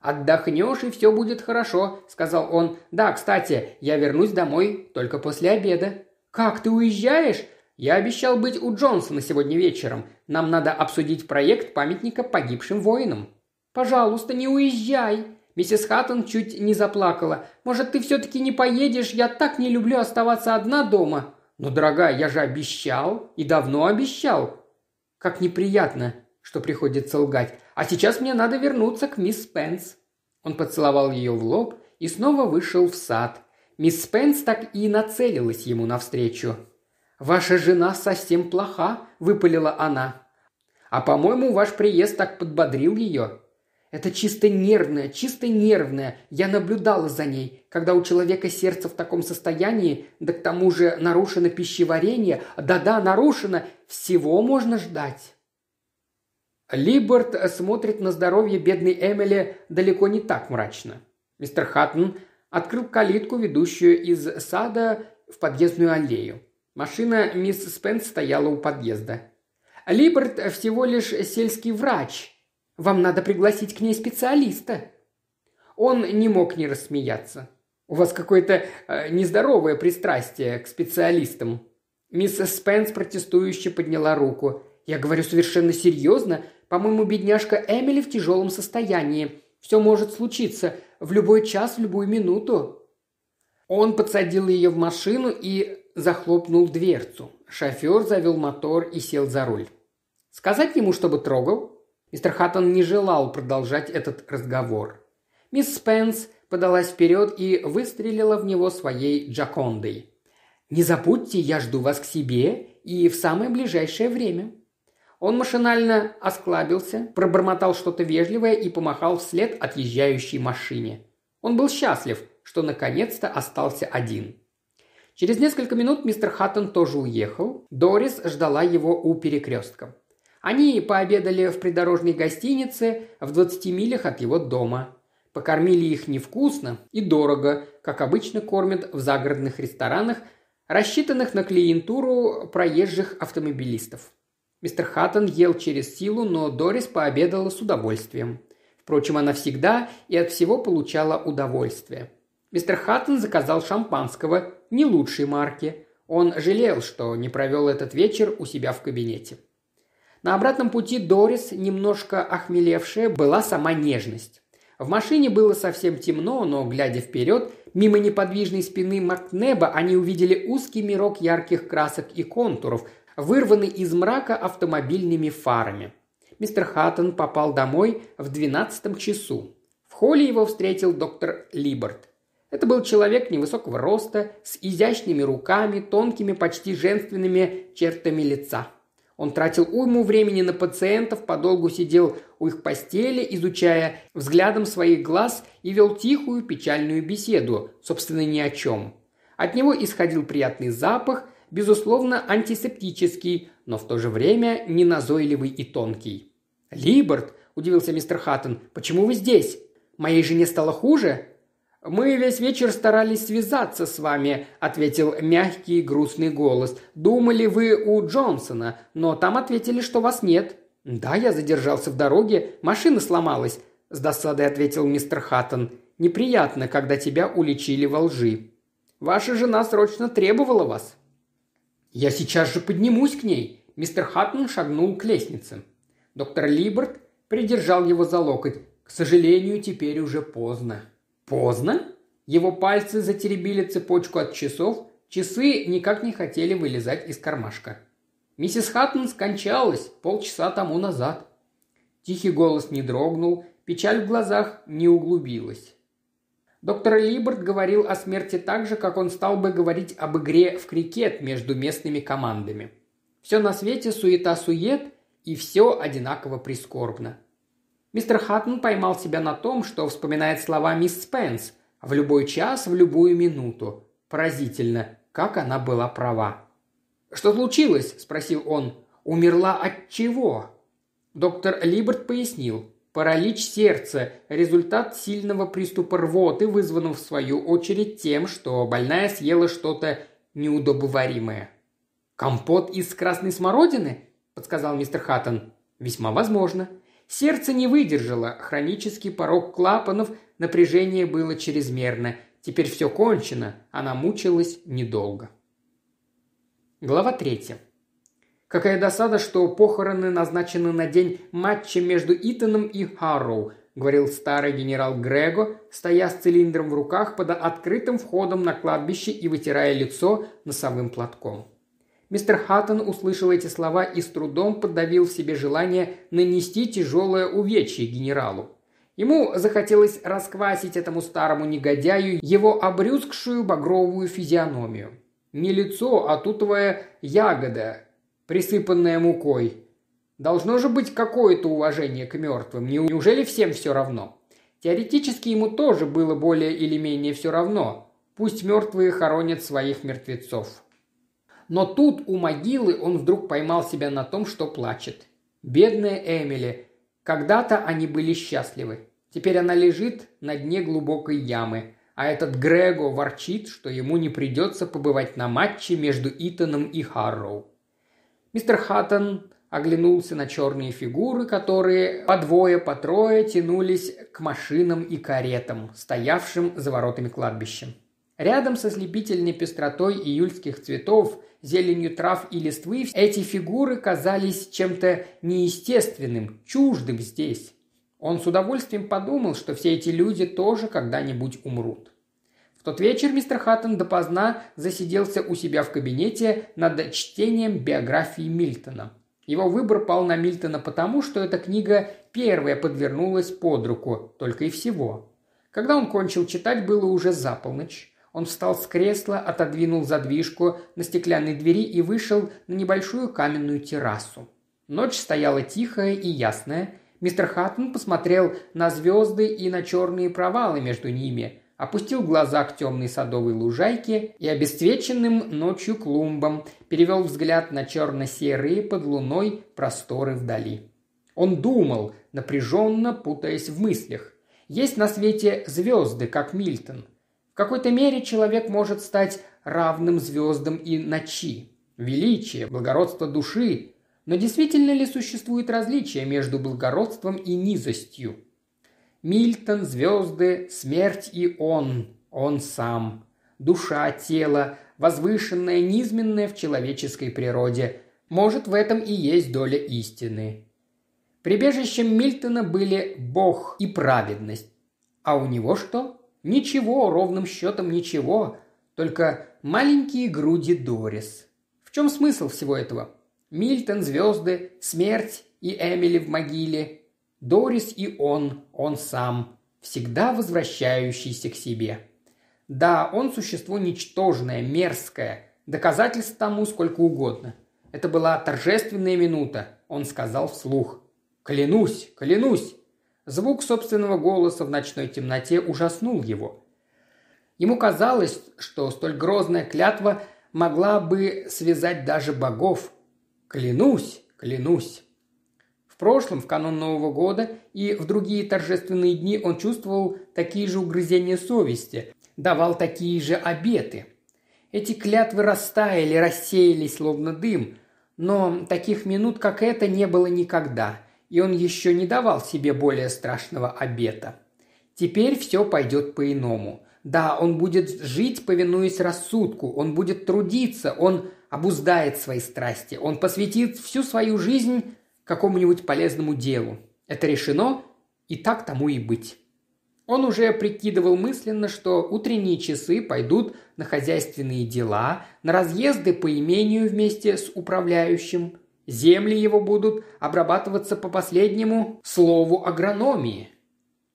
«Отдохнешь, и все будет хорошо», – сказал он. «Да, кстати, я вернусь домой только после обеда». «Как, ты уезжаешь?» «Я обещал быть у Джонсона сегодня вечером. Нам надо обсудить проект памятника погибшим воинам». «Пожалуйста, не уезжай!» Миссис Хаттон чуть не заплакала. «Может, ты все-таки не поедешь? Я так не люблю оставаться одна дома». «Но, дорогая, я же обещал и давно обещал». «Как неприятно, что приходится лгать. А сейчас мне надо вернуться к мисс Спенс». Он поцеловал ее в лоб и снова вышел в сад. Мисс Спенс так и нацелилась ему навстречу. «Ваша жена совсем плоха», – выпалила она. «А, по-моему, ваш приезд так подбодрил ее. Это чисто нервное, чисто нервное. Я наблюдала за ней. Когда у человека сердце в таком состоянии, да к тому же нарушено пищеварение, да-да, нарушено, всего можно ждать. Либерт смотрит на здоровье бедной Эмили далеко не так мрачно. Мистер Хаттон открыл калитку, ведущую из сада в подъездную аллею. Машина мисс Спенс стояла у подъезда. Либерт всего лишь сельский врач – вам надо пригласить к ней специалиста». Он не мог не рассмеяться. «У вас какое-то э, нездоровое пристрастие к специалистам». Мисс Спенс протестующе подняла руку. «Я говорю совершенно серьезно. По-моему, бедняжка Эмили в тяжелом состоянии. Все может случиться в любой час, в любую минуту». Он подсадил ее в машину и захлопнул дверцу. Шофер завел мотор и сел за руль. «Сказать ему, чтобы трогал?» Мистер Хаттон не желал продолжать этот разговор. Мисс Спенс подалась вперед и выстрелила в него своей джакондой. «Не забудьте, я жду вас к себе и в самое ближайшее время». Он машинально осклабился, пробормотал что-то вежливое и помахал вслед отъезжающей машине. Он был счастлив, что наконец-то остался один. Через несколько минут мистер Хаттон тоже уехал. Дорис ждала его у перекрестка. Они пообедали в придорожной гостинице в 20 милях от его дома. Покормили их невкусно и дорого, как обычно кормят в загородных ресторанах, рассчитанных на клиентуру проезжих автомобилистов. Мистер Хаттон ел через силу, но Дорис пообедала с удовольствием. Впрочем, она всегда и от всего получала удовольствие. Мистер Хаттон заказал шампанского не лучшей марки. Он жалел, что не провел этот вечер у себя в кабинете. На обратном пути Дорис, немножко охмелевшая, была сама нежность. В машине было совсем темно, но, глядя вперед, мимо неподвижной спины Макнеба они увидели узкий мирок ярких красок и контуров, вырванный из мрака автомобильными фарами. Мистер Хаттон попал домой в двенадцатом часу. В холле его встретил доктор Либерт. Это был человек невысокого роста, с изящными руками, тонкими, почти женственными чертами лица. Он тратил уйму времени на пациентов, подолгу сидел у их постели, изучая взглядом своих глаз и вел тихую печальную беседу, собственно, ни о чем. От него исходил приятный запах, безусловно, антисептический, но в то же время неназойливый и тонкий. «Либерт», – удивился мистер Хаттон, – «почему вы здесь? Моей жене стало хуже?» «Мы весь вечер старались связаться с вами», – ответил мягкий грустный голос. «Думали вы у Джонсона, но там ответили, что вас нет». «Да, я задержался в дороге, машина сломалась», – с досадой ответил мистер Хаттон. «Неприятно, когда тебя уличили во лжи. Ваша жена срочно требовала вас». «Я сейчас же поднимусь к ней», – мистер Хаттон шагнул к лестнице. Доктор Либерт придержал его за локоть. «К сожалению, теперь уже поздно». Поздно. Его пальцы затеребили цепочку от часов, часы никак не хотели вылезать из кармашка. Миссис Хаттон скончалась полчаса тому назад. Тихий голос не дрогнул, печаль в глазах не углубилась. Доктор Либерт говорил о смерти так же, как он стал бы говорить об игре в крикет между местными командами. Все на свете суета-сует, и все одинаково прискорбно. Мистер Хаттон поймал себя на том, что вспоминает слова мисс Спенс «в любой час, в любую минуту». Поразительно, как она была права. «Что случилось?» – спросил он. «Умерла от чего?» Доктор Либерт пояснил. Паралич сердца – результат сильного приступа рвоты, вызванного в свою очередь тем, что больная съела что-то неудобоваримое. «Компот из красной смородины?» – подсказал мистер Хаттон. «Весьма возможно. Сердце не выдержало, хронический порог клапанов, напряжение было чрезмерно. Теперь все кончено, она мучилась недолго. Глава третья. Какая досада, что похороны назначены на день матча между Итаном и Харроу, говорил старый генерал Грего, стоя с цилиндром в руках под открытым входом на кладбище и вытирая лицо носовым платком. Мистер Хаттон услышал эти слова и с трудом подавил в себе желание нанести тяжелое увечье генералу. Ему захотелось расквасить этому старому негодяю его обрюзгшую багровую физиономию. Не лицо, а тутовая ягода, присыпанная мукой. Должно же быть какое-то уважение к мертвым. Неужели всем все равно? Теоретически ему тоже было более или менее все равно. Пусть мертвые хоронят своих мертвецов. Но тут у могилы он вдруг поймал себя на том, что плачет. Бедная Эмили. Когда-то они были счастливы. Теперь она лежит на дне глубокой ямы, а этот Грего ворчит, что ему не придется побывать на матче между Итаном и Харроу. Мистер Хаттон оглянулся на черные фигуры, которые по двое, по трое тянулись к машинам и каретам, стоявшим за воротами кладбища. Рядом со слепительной пестротой июльских цветов зеленью трав и листвы, эти фигуры казались чем-то неестественным, чуждым здесь. Он с удовольствием подумал, что все эти люди тоже когда-нибудь умрут. В тот вечер мистер Хаттон допоздна засиделся у себя в кабинете над чтением биографии Мильтона. Его выбор пал на Мильтона потому, что эта книга первая подвернулась под руку, только и всего. Когда он кончил читать, было уже за полночь. Он встал с кресла, отодвинул задвижку на стеклянной двери и вышел на небольшую каменную террасу. Ночь стояла тихая и ясная. Мистер Хаттон посмотрел на звезды и на черные провалы между ними, опустил глаза к темной садовой лужайке и обесцвеченным ночью клумбам, перевел взгляд на черно-серые под луной просторы вдали. Он думал, напряженно путаясь в мыслях. Есть на свете звезды, как Мильтон. В какой-то мере человек может стать равным звездам и ночи. Величие, благородство души. Но действительно ли существует различие между благородством и низостью? Мильтон, звезды, смерть и он, он сам. Душа, тело, возвышенное, низменное в человеческой природе. Может, в этом и есть доля истины. Прибежищем Мильтона были Бог и праведность. А у него что? Ничего, ровным счетом ничего. Только маленькие груди Дорис. В чем смысл всего этого? Мильтон, звезды, смерть и Эмили в могиле, Дорис и он, он сам, всегда возвращающийся к себе. Да, он существо ничтожное, мерзкое, доказательств тому сколько угодно. Это была торжественная минута, он сказал вслух. «Клянусь, клянусь!» Звук собственного голоса в ночной темноте ужаснул его. Ему казалось, что столь грозная клятва могла бы связать даже богов. «Клянусь, клянусь!» Прошлом, в канун Нового года и в другие торжественные дни он чувствовал такие же угрызения совести, давал такие же обеты. Эти клятвы растаяли, рассеялись, словно дым, но таких минут, как это, не было никогда, и он еще не давал себе более страшного обета. Теперь все пойдет по-иному. Да, он будет жить, повинуясь рассудку, он будет трудиться, он обуздает свои страсти, он посвятит всю свою жизнь какому-нибудь полезному делу. Это решено, и так тому и быть. Он уже прикидывал мысленно, что утренние часы пойдут на хозяйственные дела, на разъезды по имению вместе с управляющим. Земли его будут обрабатываться по последнему слову агрономии.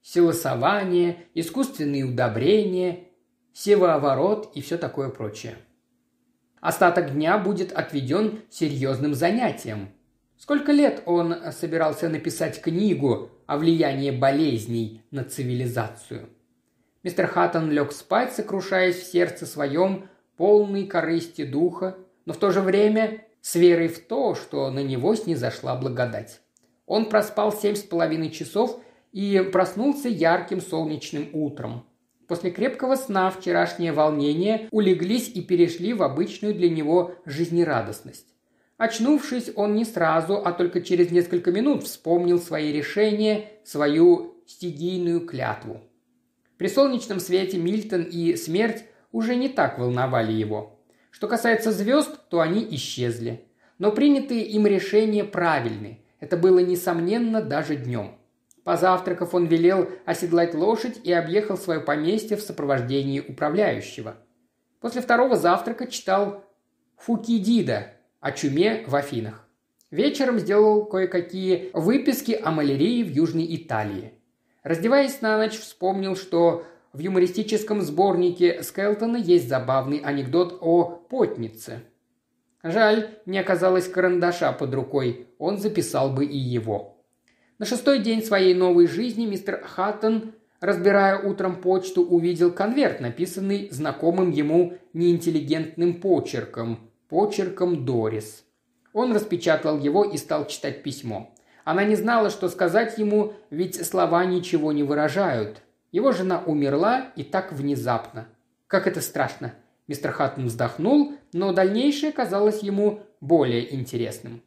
Силосование, искусственные удобрения, севооворот и все такое прочее. Остаток дня будет отведен серьезным занятием. Сколько лет он собирался написать книгу о влиянии болезней на цивилизацию? Мистер Хаттон лег спать, сокрушаясь в сердце своем, полный корысти духа, но в то же время с верой в то, что на него снизошла благодать. Он проспал семь с половиной часов и проснулся ярким солнечным утром. После крепкого сна вчерашнее волнение улеглись и перешли в обычную для него жизнерадостность. Очнувшись, он не сразу, а только через несколько минут вспомнил свои решения, свою стигийную клятву. При солнечном свете Мильтон и смерть уже не так волновали его. Что касается звезд, то они исчезли. Но принятые им решения правильны. Это было несомненно даже днем. Позавтракав, он велел оседлать лошадь и объехал свое поместье в сопровождении управляющего. После второго завтрака читал Фукидида, о чуме в Афинах. Вечером сделал кое-какие выписки о малярии в Южной Италии. Раздеваясь на ночь, вспомнил, что в юмористическом сборнике Скелтона есть забавный анекдот о потнице. Жаль, не оказалось карандаша под рукой, он записал бы и его. На шестой день своей новой жизни мистер Хаттон, разбирая утром почту, увидел конверт, написанный знакомым ему неинтеллигентным почерком – почерком Дорис. Он распечатал его и стал читать письмо. Она не знала, что сказать ему, ведь слова ничего не выражают. Его жена умерла и так внезапно. Как это страшно. Мистер Хаттон вздохнул, но дальнейшее казалось ему более интересным.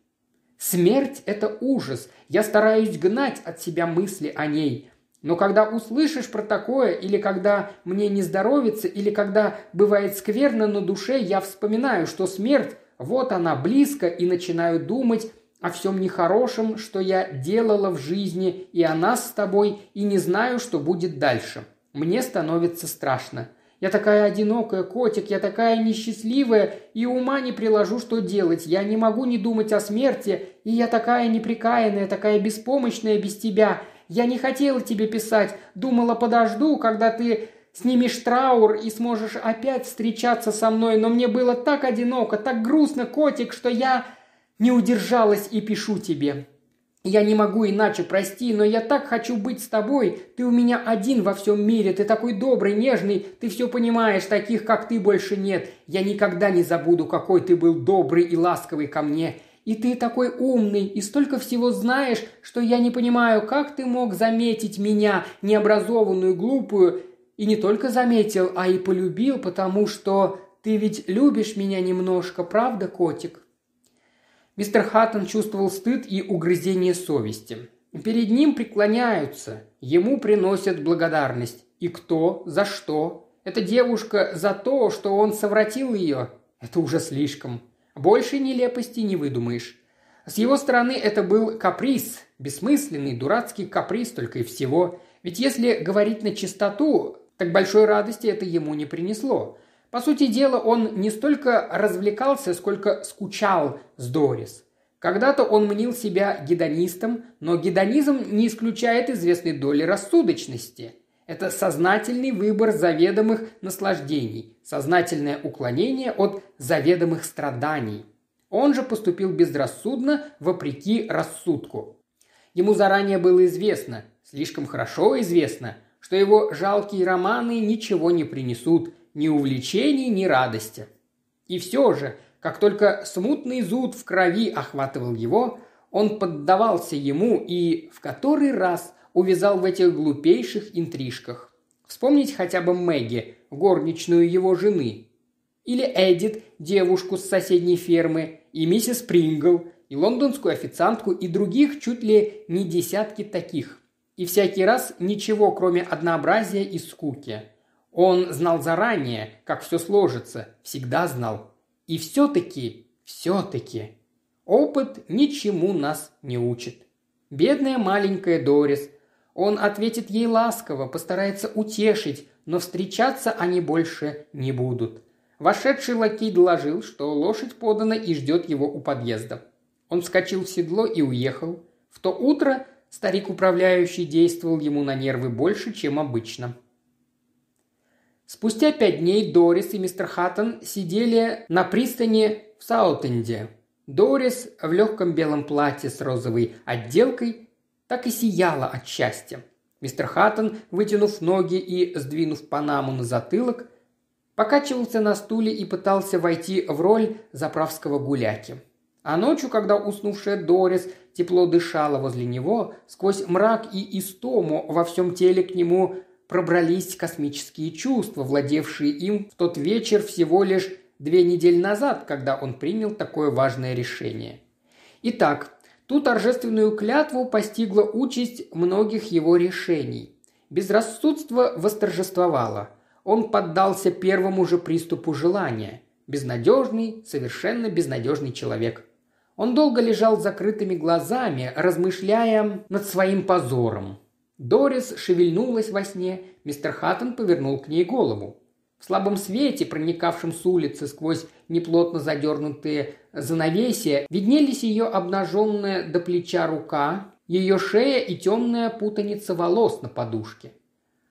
Смерть – это ужас. Я стараюсь гнать от себя мысли о ней. Но когда услышишь про такое, или когда мне не здоровится, или когда бывает скверно на душе, я вспоминаю, что смерть, вот она близко, и начинаю думать о всем нехорошем, что я делала в жизни, и о нас с тобой, и не знаю, что будет дальше. Мне становится страшно. Я такая одинокая, котик, я такая несчастливая, и ума не приложу, что делать. Я не могу не думать о смерти, и я такая неприкаянная, такая беспомощная без тебя. Я не хотела тебе писать, думала, подожду, когда ты снимешь траур и сможешь опять встречаться со мной, но мне было так одиноко, так грустно, котик, что я не удержалась и пишу тебе. Я не могу иначе, прости, но я так хочу быть с тобой. Ты у меня один во всем мире, ты такой добрый, нежный, ты все понимаешь, таких, как ты, больше нет. Я никогда не забуду, какой ты был добрый и ласковый ко мне. И ты такой умный, и столько всего знаешь, что я не понимаю, как ты мог заметить меня, необразованную, глупую, и не только заметил, а и полюбил, потому что ты ведь любишь меня немножко, правда, котик?» Мистер Хаттон чувствовал стыд и угрызение совести. Перед ним преклоняются, ему приносят благодарность. И кто? За что? Эта девушка за то, что он совратил ее. Это уже слишком. Больше нелепости не выдумаешь. С его стороны это был каприз, бессмысленный, дурацкий каприз только и всего. Ведь если говорить на чистоту, так большой радости это ему не принесло. По сути дела, он не столько развлекался, сколько скучал с Дорис. Когда-то он мнил себя гедонистом, но гедонизм не исключает известной доли рассудочности. Это сознательный выбор заведомых наслаждений, сознательное уклонение от заведомых страданий. Он же поступил безрассудно, вопреки рассудку. Ему заранее было известно, слишком хорошо известно, что его жалкие романы ничего не принесут, ни увлечений, ни радости. И все же, как только смутный зуд в крови охватывал его, он поддавался ему и в который раз увязал в этих глупейших интрижках. Вспомнить хотя бы Мэгги, горничную его жены. Или Эдит, девушку с соседней фермы, и миссис Прингл, и лондонскую официантку, и других чуть ли не десятки таких. И всякий раз ничего, кроме однообразия и скуки – он знал заранее, как все сложится, всегда знал. И все-таки, все-таки, опыт ничему нас не учит. Бедная маленькая Дорис. Он ответит ей ласково, постарается утешить, но встречаться они больше не будут. Вошедший лакей доложил, что лошадь подана и ждет его у подъезда. Он вскочил в седло и уехал. В то утро старик управляющий действовал ему на нервы больше, чем обычно – Спустя пять дней Дорис и мистер Хаттон сидели на пристани в Саутенде. Дорис в легком белом платье с розовой отделкой так и сияла от счастья. Мистер Хаттон, вытянув ноги и сдвинув панаму на затылок, покачивался на стуле и пытался войти в роль заправского гуляки. А ночью, когда уснувшая Дорис тепло дышала возле него, сквозь мрак и истому во всем теле к нему пробрались космические чувства, владевшие им в тот вечер всего лишь две недели назад, когда он принял такое важное решение. Итак, ту торжественную клятву постигла участь многих его решений. Безрассудство восторжествовало. Он поддался первому же приступу желания. Безнадежный, совершенно безнадежный человек. Он долго лежал с закрытыми глазами, размышляя над своим позором. Дорис шевельнулась во сне, мистер Хаттон повернул к ней голову. В слабом свете, проникавшем с улицы сквозь неплотно задернутые занавесия, виднелись ее обнаженная до плеча рука, ее шея и темная путаница волос на подушке.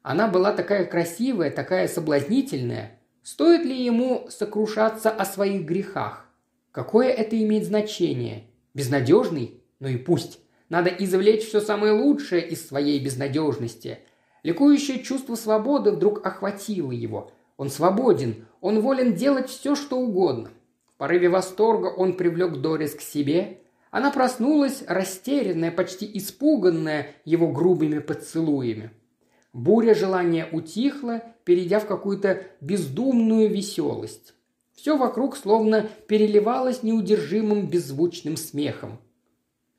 Она была такая красивая, такая соблазнительная. Стоит ли ему сокрушаться о своих грехах? Какое это имеет значение? Безнадежный? Ну и пусть. Надо извлечь все самое лучшее из своей безнадежности. Ликующее чувство свободы вдруг охватило его. Он свободен, он волен делать все, что угодно. В порыве восторга он привлек Дорис к себе. Она проснулась, растерянная, почти испуганная его грубыми поцелуями. Буря желания утихла, перейдя в какую-то бездумную веселость. Все вокруг словно переливалось неудержимым беззвучным смехом.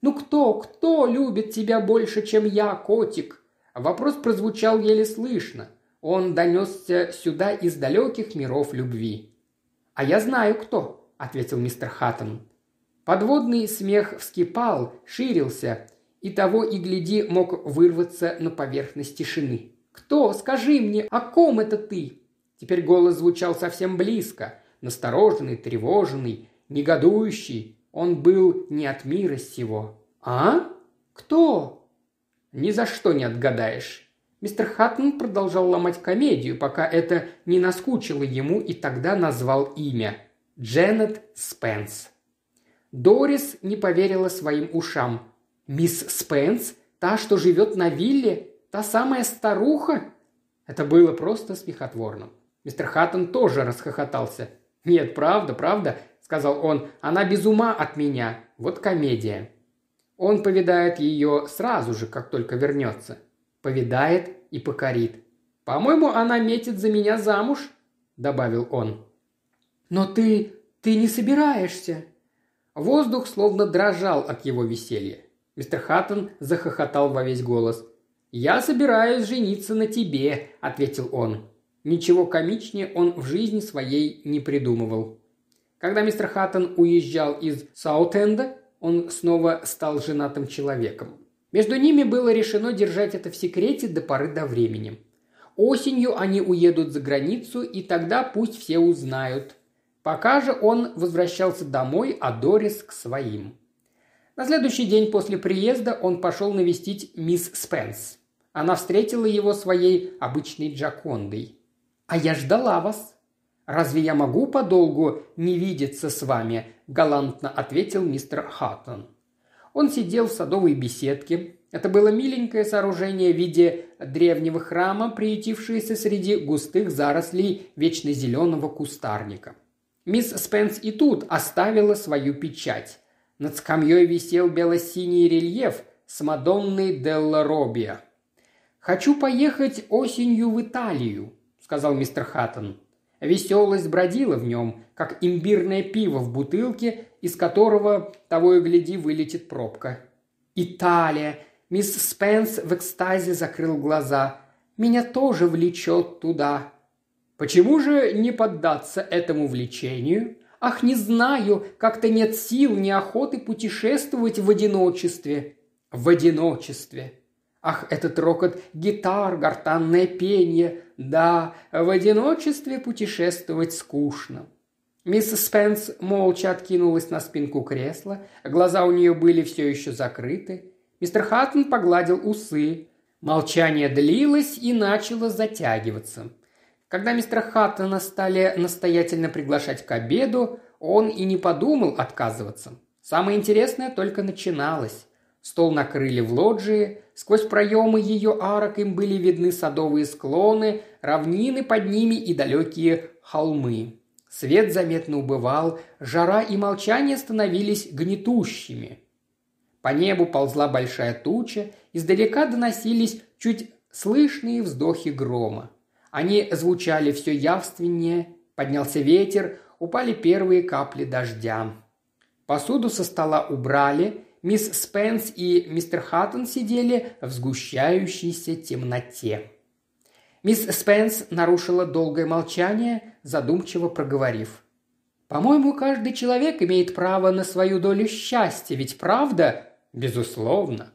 «Ну кто, кто любит тебя больше, чем я, котик?» Вопрос прозвучал еле слышно. Он донесся сюда из далеких миров любви. «А я знаю, кто», — ответил мистер Хаттон. Подводный смех вскипал, ширился, и того и гляди мог вырваться на поверхность тишины. «Кто? Скажи мне, о ком это ты?» Теперь голос звучал совсем близко, настороженный, тревоженный, негодующий. Он был не от мира сего. «А? Кто?» «Ни за что не отгадаешь». Мистер Хаттон продолжал ломать комедию, пока это не наскучило ему, и тогда назвал имя – Дженнет Спенс. Дорис не поверила своим ушам. «Мисс Спенс? Та, что живет на вилле? Та самая старуха?» Это было просто смехотворно. Мистер Хаттон тоже расхохотался. «Нет, правда, правда», — сказал он, — «она без ума от меня. Вот комедия». Он повидает ее сразу же, как только вернется. Повидает и покорит. «По-моему, она метит за меня замуж», — добавил он. «Но ты... ты не собираешься?» Воздух словно дрожал от его веселья. Мистер Хаттон захохотал во весь голос. «Я собираюсь жениться на тебе», — ответил он. Ничего комичнее он в жизни своей не придумывал. Когда мистер Хаттон уезжал из Саутенда, он снова стал женатым человеком. Между ними было решено держать это в секрете до поры до времени. Осенью они уедут за границу, и тогда пусть все узнают. Пока же он возвращался домой, а Дорис к своим. На следующий день после приезда он пошел навестить мисс Спенс. Она встретила его своей обычной джакондой. «А я ждала вас», «Разве я могу подолгу не видеться с вами?» – галантно ответил мистер Хаттон. Он сидел в садовой беседке. Это было миленькое сооружение в виде древнего храма, приютившееся среди густых зарослей вечно зеленого кустарника. Мисс Спенс и тут оставила свою печать. Над скамьей висел бело-синий рельеф с Мадонной Делла Робия. «Хочу поехать осенью в Италию», — сказал мистер Хаттон. Веселость бродила в нем, как имбирное пиво в бутылке, из которого, того и гляди, вылетит пробка. «Италия!» Мисс Спенс в экстазе закрыл глаза. «Меня тоже влечет туда». «Почему же не поддаться этому влечению?» Ах, не знаю, как-то нет сил, ни охоты путешествовать в одиночестве. В одиночестве. Ах, этот рокот гитар, гортанное пение. Да, в одиночестве путешествовать скучно. Мисс Спенс молча откинулась на спинку кресла, глаза у нее были все еще закрыты. Мистер Хаттон погладил усы. Молчание длилось и начало затягиваться. Когда мистера Хаттона стали настоятельно приглашать к обеду, он и не подумал отказываться. Самое интересное только начиналось. Стол накрыли в лоджии, сквозь проемы ее арок им были видны садовые склоны, равнины под ними и далекие холмы. Свет заметно убывал, жара и молчание становились гнетущими. По небу ползла большая туча, издалека доносились чуть слышные вздохи грома. Они звучали все явственнее, поднялся ветер, упали первые капли дождя. Посуду со стола убрали, мисс Спенс и мистер Хаттон сидели в сгущающейся темноте. Мисс Спенс нарушила долгое молчание, задумчиво проговорив. «По-моему, каждый человек имеет право на свою долю счастья, ведь правда? Безусловно.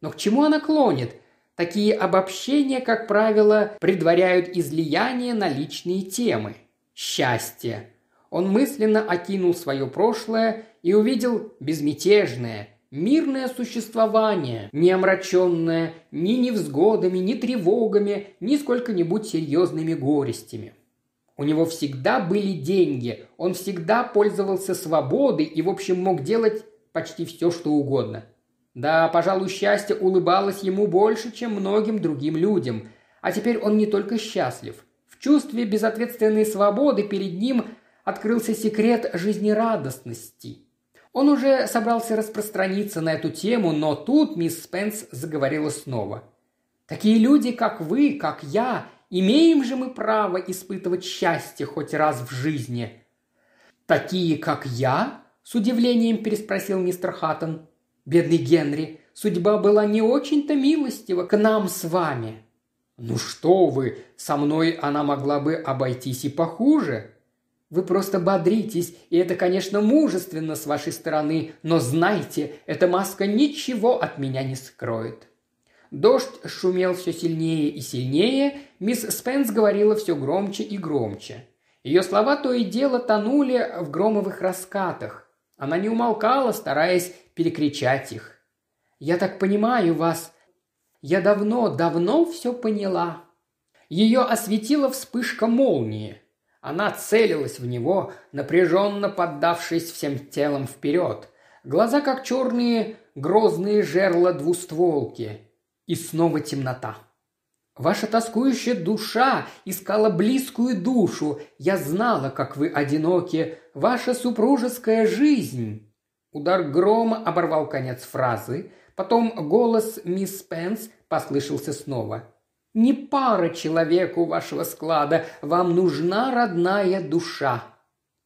Но к чему она клонит? Такие обобщения, как правило, предваряют излияние на личные темы. Счастье. Он мысленно окинул свое прошлое и увидел безмятежное, мирное существование, не омраченное ни невзгодами, ни тревогами, ни сколько-нибудь серьезными горестями. У него всегда были деньги, он всегда пользовался свободой и, в общем, мог делать почти все, что угодно. Да, пожалуй, счастье улыбалось ему больше, чем многим другим людям. А теперь он не только счастлив. В чувстве безответственной свободы перед ним открылся секрет жизнерадостности. Он уже собрался распространиться на эту тему, но тут мисс Спенс заговорила снова. «Такие люди, как вы, как я, имеем же мы право испытывать счастье хоть раз в жизни». «Такие, как я?» – с удивлением переспросил мистер Хаттон. Бедный Генри, судьба была не очень-то милостива к нам с вами». «Ну что вы, со мной она могла бы обойтись и похуже», вы просто бодритесь, и это, конечно, мужественно с вашей стороны, но знайте, эта маска ничего от меня не скроет. дождь шумел все сильнее и сильнее, мисс Спенс говорила все громче и громче. Ее слова то и дело тонули в громовых раскатах. Она не умолкала, стараясь перекричать их. «Я так понимаю вас. Я давно-давно все поняла». Ее осветила вспышка молнии. Она целилась в него, напряженно поддавшись всем телом вперед. Глаза, как черные грозные жерла двустволки. И снова темнота. Ваша тоскующая душа искала близкую душу. Я знала, как вы одиноки. Ваша супружеская жизнь. Удар грома оборвал конец фразы. Потом голос мисс Пенс послышался снова. Не пара человеку вашего склада, вам нужна родная душа.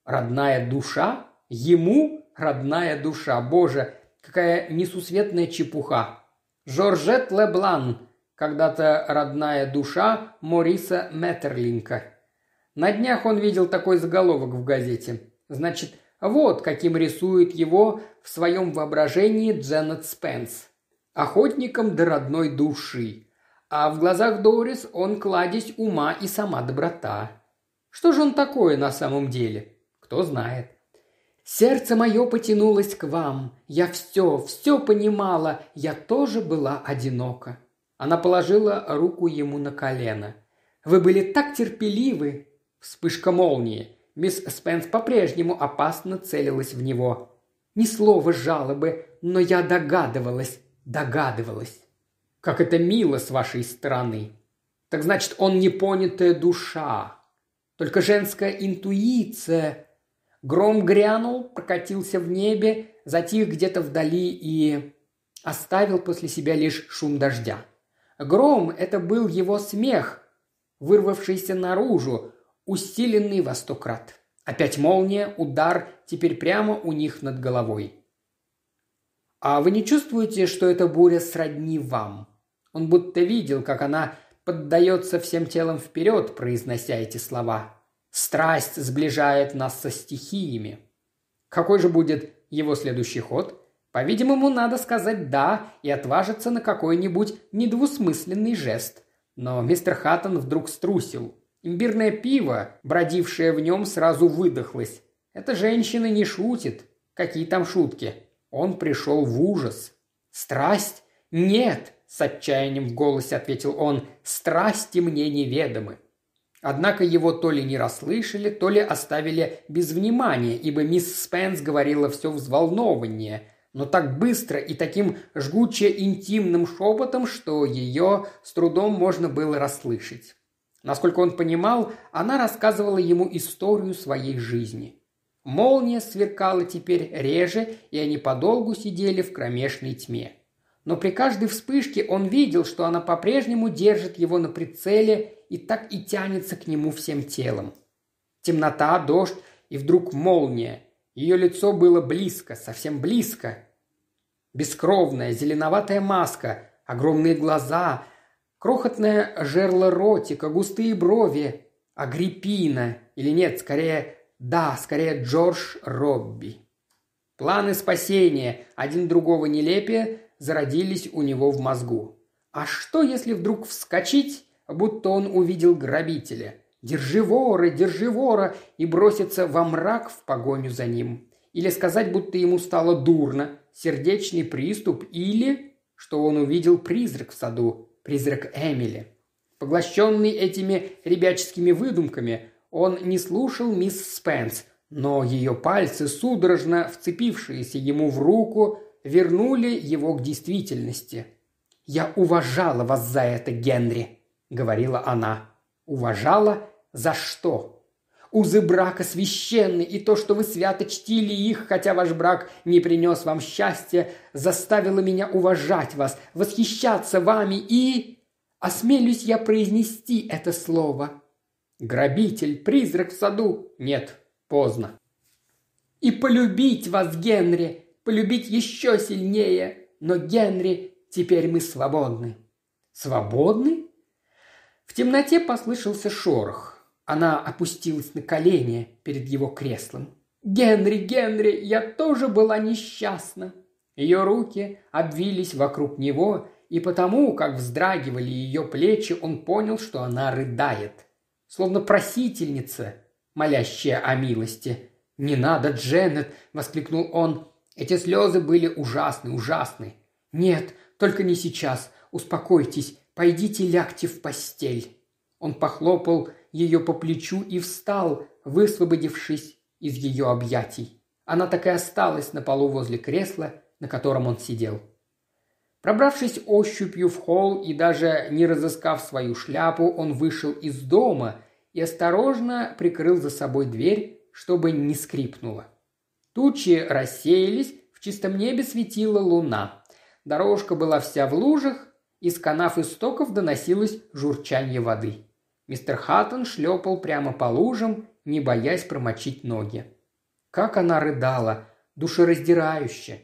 Родная душа? Ему родная душа. Боже, какая несусветная чепуха. Жоржет Леблан, когда-то родная душа Мориса Меттерлинка. На днях он видел такой заголовок в газете. Значит, вот каким рисует его в своем воображении Дженнет Спенс. Охотником до родной души. А в глазах Дорис он кладезь ума и сама доброта. Что же он такое на самом деле? Кто знает. Сердце мое потянулось к вам. Я все, все понимала. Я тоже была одинока. Она положила руку ему на колено. Вы были так терпеливы. Вспышка молнии. Мисс Спенс по-прежнему опасно целилась в него. Ни слова жалобы, но я догадывалась, догадывалась. Как это мило с вашей стороны. Так значит, он непонятая душа. Только женская интуиция. Гром грянул, прокатился в небе, затих где-то вдали и оставил после себя лишь шум дождя. Гром – это был его смех, вырвавшийся наружу, усиленный во сто крат. Опять молния, удар, теперь прямо у них над головой. А вы не чувствуете, что эта буря сродни вам? Он будто видел, как она поддается всем телом вперед, произнося эти слова. Страсть сближает нас со стихиями. Какой же будет его следующий ход? По-видимому, надо сказать «да» и отважиться на какой-нибудь недвусмысленный жест. Но мистер Хаттон вдруг струсил. Имбирное пиво, бродившее в нем, сразу выдохлось. Эта женщина не шутит. Какие там шутки? Он пришел в ужас. Страсть? Нет, с отчаянием в голосе ответил он, страсти мне неведомы. Однако его то ли не расслышали, то ли оставили без внимания, ибо мисс Спенс говорила все взволнованнее, но так быстро и таким жгуче интимным шепотом, что ее с трудом можно было расслышать. Насколько он понимал, она рассказывала ему историю своей жизни. Молния сверкала теперь реже, и они подолгу сидели в кромешной тьме но при каждой вспышке он видел, что она по-прежнему держит его на прицеле и так и тянется к нему всем телом. Темнота, дождь и вдруг молния. Ее лицо было близко, совсем близко. Бескровная, зеленоватая маска, огромные глаза, крохотное жерло ротика, густые брови, Агриппина, или нет, скорее, да, скорее Джордж Робби. Планы спасения, один другого нелепее, зародились у него в мозгу. А что, если вдруг вскочить, будто он увидел грабителя? «Держи вора, держи вора!» и броситься во мрак в погоню за ним. Или сказать, будто ему стало дурно, сердечный приступ, или что он увидел призрак в саду, призрак Эмили. Поглощенный этими ребяческими выдумками, он не слушал мисс Спенс, но ее пальцы, судорожно вцепившиеся ему в руку, вернули его к действительности. «Я уважала вас за это, Генри», — говорила она. «Уважала? За что?» Узы брака священны, и то, что вы свято чтили их, хотя ваш брак не принес вам счастья, заставило меня уважать вас, восхищаться вами и... Осмелюсь я произнести это слово. Грабитель, призрак в саду. Нет, поздно. И полюбить вас, Генри, полюбить еще сильнее. Но, Генри, теперь мы свободны». «Свободны?» В темноте послышался шорох. Она опустилась на колени перед его креслом. «Генри, Генри, я тоже была несчастна!» Ее руки обвились вокруг него, и потому, как вздрагивали ее плечи, он понял, что она рыдает. Словно просительница, молящая о милости. «Не надо, Дженнет!» – воскликнул он. Эти слезы были ужасны, ужасны. «Нет, только не сейчас. Успокойтесь, пойдите лягте в постель». Он похлопал ее по плечу и встал, высвободившись из ее объятий. Она так и осталась на полу возле кресла, на котором он сидел. Пробравшись ощупью в холл и даже не разыскав свою шляпу, он вышел из дома и осторожно прикрыл за собой дверь, чтобы не скрипнуло. Тучи рассеялись, в чистом небе светила луна. Дорожка была вся в лужах, из канав и стоков доносилось журчание воды. Мистер Хаттон шлепал прямо по лужам, не боясь промочить ноги. Как она рыдала, душераздирающе.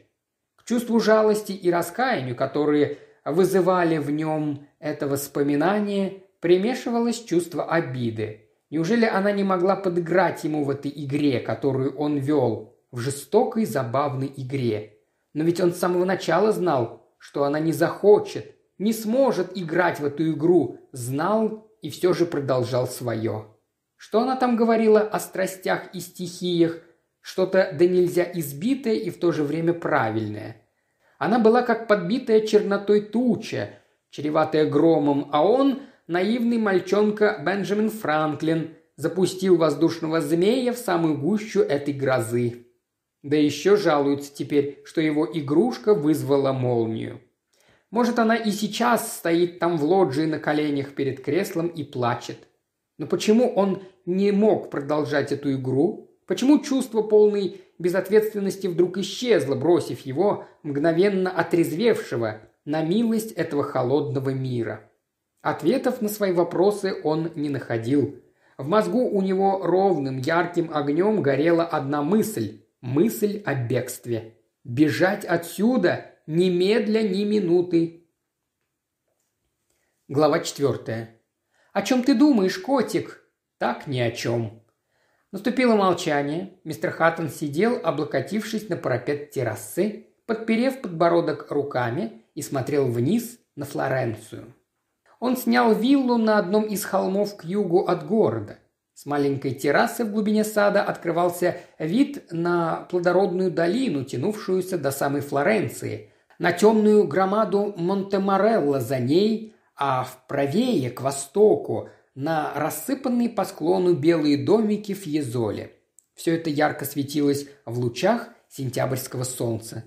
К чувству жалости и раскаянию, которые вызывали в нем это воспоминание, примешивалось чувство обиды. Неужели она не могла подыграть ему в этой игре, которую он вел, в жестокой забавной игре? Но ведь он с самого начала знал, что она не захочет, не сможет играть в эту игру, знал и все же продолжал свое. Что она там говорила о страстях и стихиях, что-то да нельзя избитое и в то же время правильное. Она была как подбитая чернотой туча, чреватая громом, а он, наивный мальчонка Бенджамин Франклин, запустил воздушного змея в самую гущу этой грозы. Да еще жалуются теперь, что его игрушка вызвала молнию. Может, она и сейчас стоит там в лоджии на коленях перед креслом и плачет. Но почему он не мог продолжать эту игру? Почему чувство полной безответственности вдруг исчезло, бросив его, мгновенно отрезвевшего, на милость этого холодного мира? Ответов на свои вопросы он не находил. В мозгу у него ровным ярким огнем горела одна мысль – мысль о бегстве. Бежать отсюда немедля ни минуты. Глава четвертая. «О чем ты думаешь, котик?» «Так ни о чем», Наступило молчание. Мистер Хаттон сидел, облокотившись на парапет террасы, подперев подбородок руками и смотрел вниз на Флоренцию. Он снял виллу на одном из холмов к югу от города. С маленькой террасы в глубине сада открывался вид на плодородную долину, тянувшуюся до самой Флоренции, на темную громаду Монтеморелло за ней, а в правее, к востоку, на рассыпанные по склону белые домики в Езоле. Все это ярко светилось в лучах сентябрьского солнца.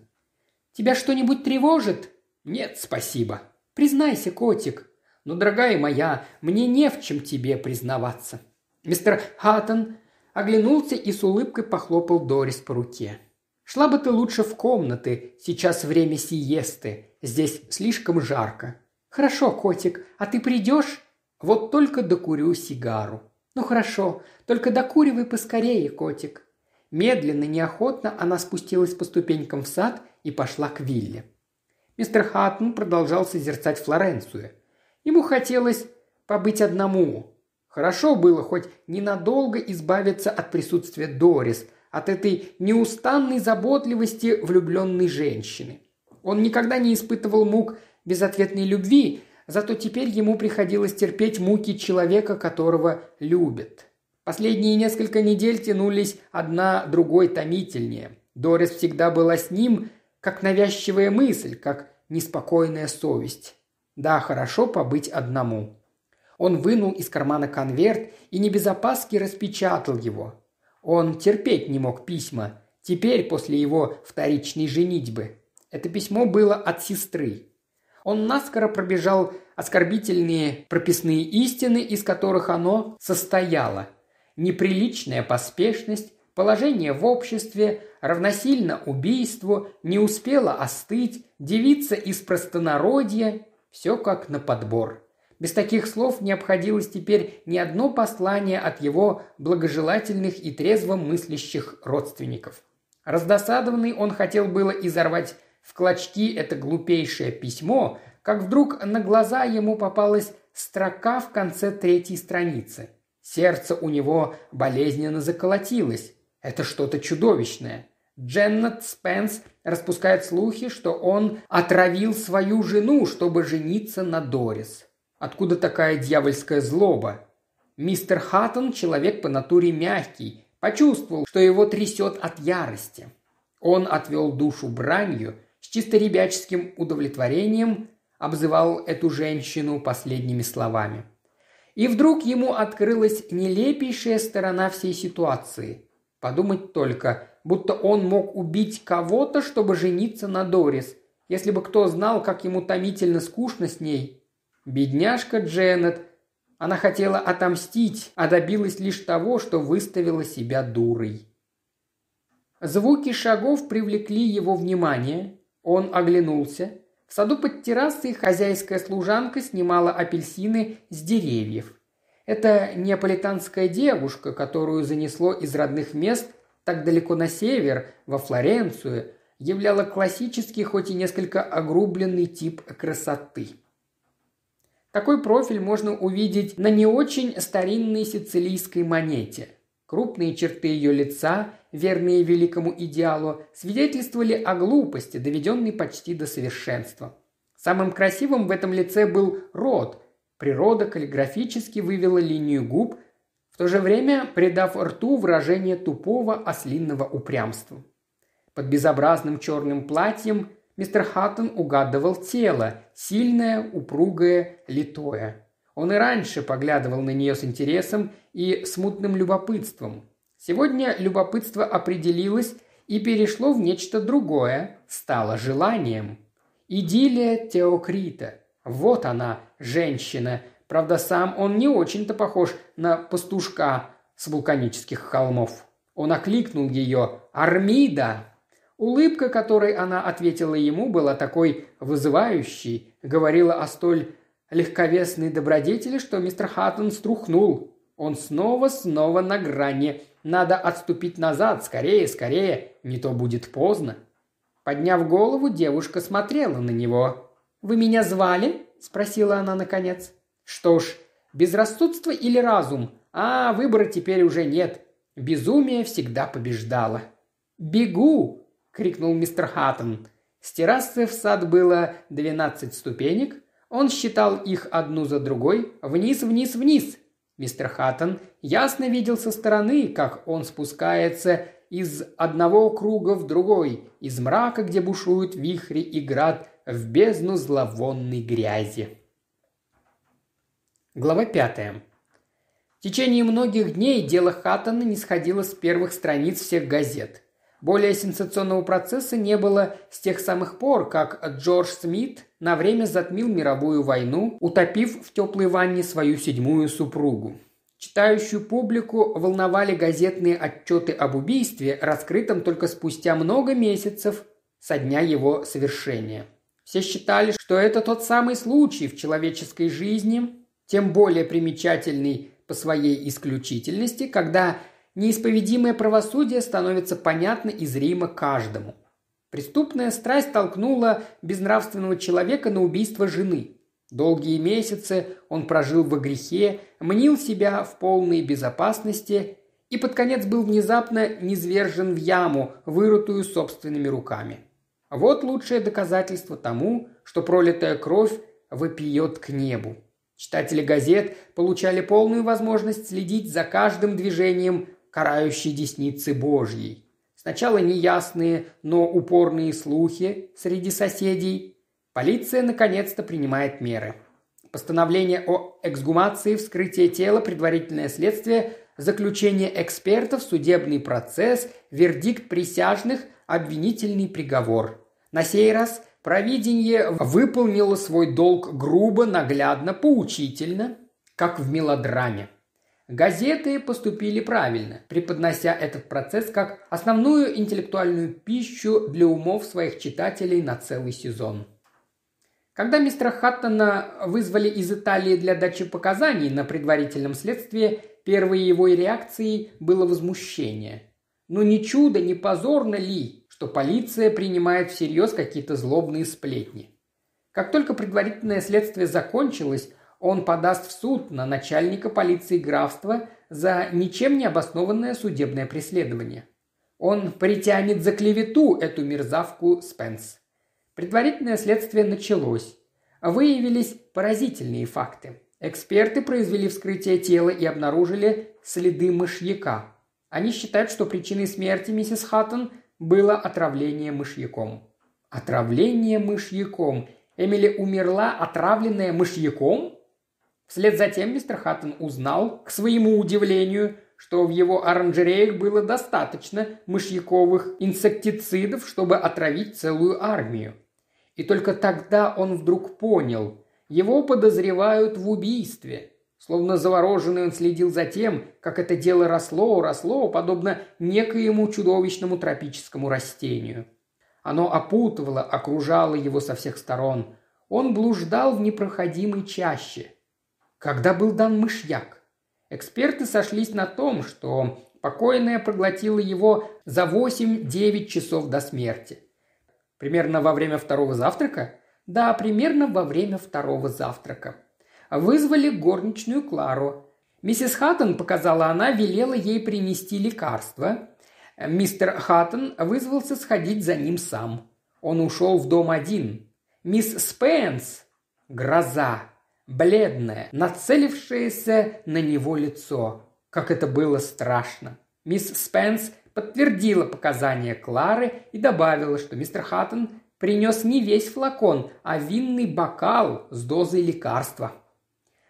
«Тебя что-нибудь тревожит?» «Нет, спасибо». «Признайся, котик». «Ну, дорогая моя, мне не в чем тебе признаваться». Мистер Хаттон оглянулся и с улыбкой похлопал Дорис по руке. «Шла бы ты лучше в комнаты, сейчас время сиесты, здесь слишком жарко». «Хорошо, котик, а ты придешь?» Вот только докурю сигару. Ну хорошо, только докуривай поскорее, котик. Медленно, неохотно она спустилась по ступенькам в сад и пошла к вилле. Мистер Хаттон продолжал созерцать Флоренцию. Ему хотелось побыть одному. Хорошо было хоть ненадолго избавиться от присутствия Дорис, от этой неустанной заботливости влюбленной женщины. Он никогда не испытывал мук безответной любви, Зато теперь ему приходилось терпеть муки человека, которого любят. Последние несколько недель тянулись одна другой томительнее. Дорис всегда была с ним, как навязчивая мысль, как неспокойная совесть. Да, хорошо побыть одному. Он вынул из кармана конверт и не без опаски распечатал его. Он терпеть не мог письма, теперь после его вторичной женитьбы. Это письмо было от сестры. Он наскоро пробежал оскорбительные прописные истины, из которых оно состояло. Неприличная поспешность, положение в обществе, равносильно убийству, не успела остыть, девица из простонародья – все как на подбор. Без таких слов не обходилось теперь ни одно послание от его благожелательных и трезво мыслящих родственников. Раздосадованный он хотел было изорвать в клочки это глупейшее письмо, как вдруг на глаза ему попалась строка в конце третьей страницы. Сердце у него болезненно заколотилось. Это что-то чудовищное. Дженнет Спенс распускает слухи, что он отравил свою жену, чтобы жениться на Дорис. Откуда такая дьявольская злоба? Мистер Хаттон – человек по натуре мягкий, почувствовал, что его трясет от ярости. Он отвел душу бранью, с чисто ребяческим удовлетворением обзывал эту женщину последними словами. И вдруг ему открылась нелепейшая сторона всей ситуации. Подумать только, будто он мог убить кого-то, чтобы жениться на Дорис. Если бы кто знал, как ему томительно скучно с ней. Бедняжка Дженнет. Она хотела отомстить, а добилась лишь того, что выставила себя дурой. Звуки шагов привлекли его внимание. Он оглянулся. В саду под террасой хозяйская служанка снимала апельсины с деревьев. Это неаполитанская девушка, которую занесло из родных мест так далеко на север, во Флоренцию, являла классический, хоть и несколько огрубленный тип красоты. Такой профиль можно увидеть на не очень старинной сицилийской монете. Крупные черты ее лица, верные великому идеалу, свидетельствовали о глупости, доведенной почти до совершенства. Самым красивым в этом лице был рот. Природа каллиграфически вывела линию губ, в то же время придав рту выражение тупого ослинного упрямства. Под безобразным черным платьем мистер Хаттон угадывал тело, сильное, упругое, литое. Он и раньше поглядывал на нее с интересом и смутным любопытством. Сегодня любопытство определилось и перешло в нечто другое, стало желанием. Идиллия Теокрита. Вот она, женщина, Правда, сам он не очень-то похож на пастушка с вулканических холмов. Он окликнул ее «Армида!». Улыбка, которой она ответила ему, была такой вызывающей, говорила о столь легковесной добродетели, что мистер Хаттон струхнул. Он снова-снова на грани. Надо отступить назад, скорее, скорее, не то будет поздно. Подняв голову, девушка смотрела на него. «Вы меня звали?» – спросила она наконец. Что ж, безрассудство или разум? А, выбора теперь уже нет. Безумие всегда побеждало. «Бегу!» – крикнул мистер Хаттон. С террасы в сад было двенадцать ступенек. Он считал их одну за другой. Вниз, вниз, вниз. Мистер Хаттон ясно видел со стороны, как он спускается из одного круга в другой, из мрака, где бушуют вихри и град, в бездну зловонной грязи. Глава пятая. В течение многих дней дело Хаттона не сходило с первых страниц всех газет. Более сенсационного процесса не было с тех самых пор, как Джордж Смит на время затмил мировую войну, утопив в теплой ванне свою седьмую супругу. Читающую публику волновали газетные отчеты об убийстве, раскрытом только спустя много месяцев со дня его совершения. Все считали, что это тот самый случай в человеческой жизни, тем более примечательный по своей исключительности, когда неисповедимое правосудие становится понятно и зримо каждому. Преступная страсть толкнула безнравственного человека на убийство жены. Долгие месяцы он прожил во грехе, мнил себя в полной безопасности и под конец был внезапно низвержен в яму, вырытую собственными руками. Вот лучшее доказательство тому, что пролитая кровь вопиет к небу. Читатели газет получали полную возможность следить за каждым движением карающей десницы Божьей. Сначала неясные, но упорные слухи среди соседей. Полиция наконец-то принимает меры. Постановление о эксгумации, вскрытие тела, предварительное следствие, заключение экспертов, судебный процесс, вердикт присяжных, обвинительный приговор. На сей раз Провидение выполнило свой долг грубо, наглядно, поучительно, как в мелодраме. Газеты поступили правильно, преподнося этот процесс как основную интеллектуальную пищу для умов своих читателей на целый сезон. Когда мистера Хаттона вызвали из Италии для дачи показаний на предварительном следствии, первой его реакцией было возмущение. Но «Ну, ни чудо, ни позорно ли что полиция принимает всерьез какие-то злобные сплетни. Как только предварительное следствие закончилось, он подаст в суд на начальника полиции графства за ничем не обоснованное судебное преследование. Он притянет за клевету эту мерзавку Спенс. Предварительное следствие началось. Выявились поразительные факты. Эксперты произвели вскрытие тела и обнаружили следы мышьяка. Они считают, что причиной смерти миссис Хаттон было отравление мышьяком. Отравление мышьяком. Эмили умерла, отравленная мышьяком? Вслед за тем мистер Хаттон узнал, к своему удивлению, что в его оранжереях было достаточно мышьяковых инсектицидов, чтобы отравить целую армию. И только тогда он вдруг понял, его подозревают в убийстве. Словно завороженный он следил за тем, как это дело росло, росло, подобно некоему чудовищному тропическому растению. Оно опутывало, окружало его со всех сторон. Он блуждал в непроходимой чаще. Когда был дан мышьяк? Эксперты сошлись на том, что покойная проглотила его за 8-9 часов до смерти. Примерно во время второго завтрака? Да, примерно во время второго завтрака. Вызвали горничную Клару. Миссис Хаттон, показала она, велела ей принести лекарство. Мистер Хаттон вызвался сходить за ним сам. Он ушел в дом один. Мисс Спенс, гроза, бледная, нацелившаяся на него лицо. Как это было страшно. Мисс Спенс подтвердила показания Клары и добавила, что мистер Хаттон принес не весь флакон, а винный бокал с дозой лекарства.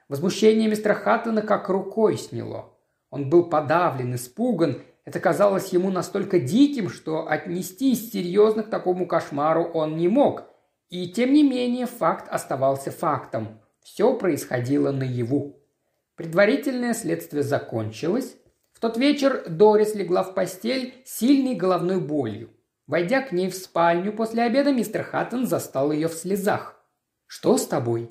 Возмущение мистера Хаттона как рукой сняло. Он был подавлен, испуган. Это казалось ему настолько диким, что отнестись серьезно к такому кошмару он не мог. И тем не менее факт оставался фактом. Все происходило наяву. Предварительное следствие закончилось. В тот вечер Дорис легла в постель сильной головной болью. Войдя к ней в спальню после обеда, мистер Хаттон застал ее в слезах. «Что с тобой?»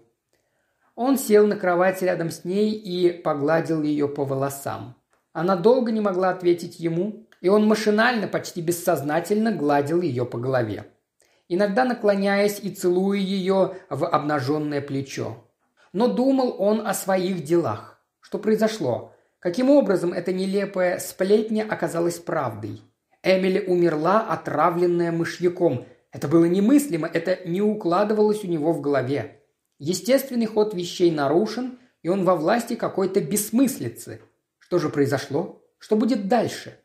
Он сел на кровати рядом с ней и погладил ее по волосам. Она долго не могла ответить ему, и он машинально, почти бессознательно гладил ее по голове. Иногда наклоняясь и целуя ее в обнаженное плечо. Но думал он о своих делах. Что произошло? Каким образом эта нелепая сплетня оказалась правдой? Эмили умерла, отравленная мышьяком. Это было немыслимо, это не укладывалось у него в голове. Естественный ход вещей нарушен, и он во власти какой-то бессмыслицы. Что же произошло? Что будет дальше?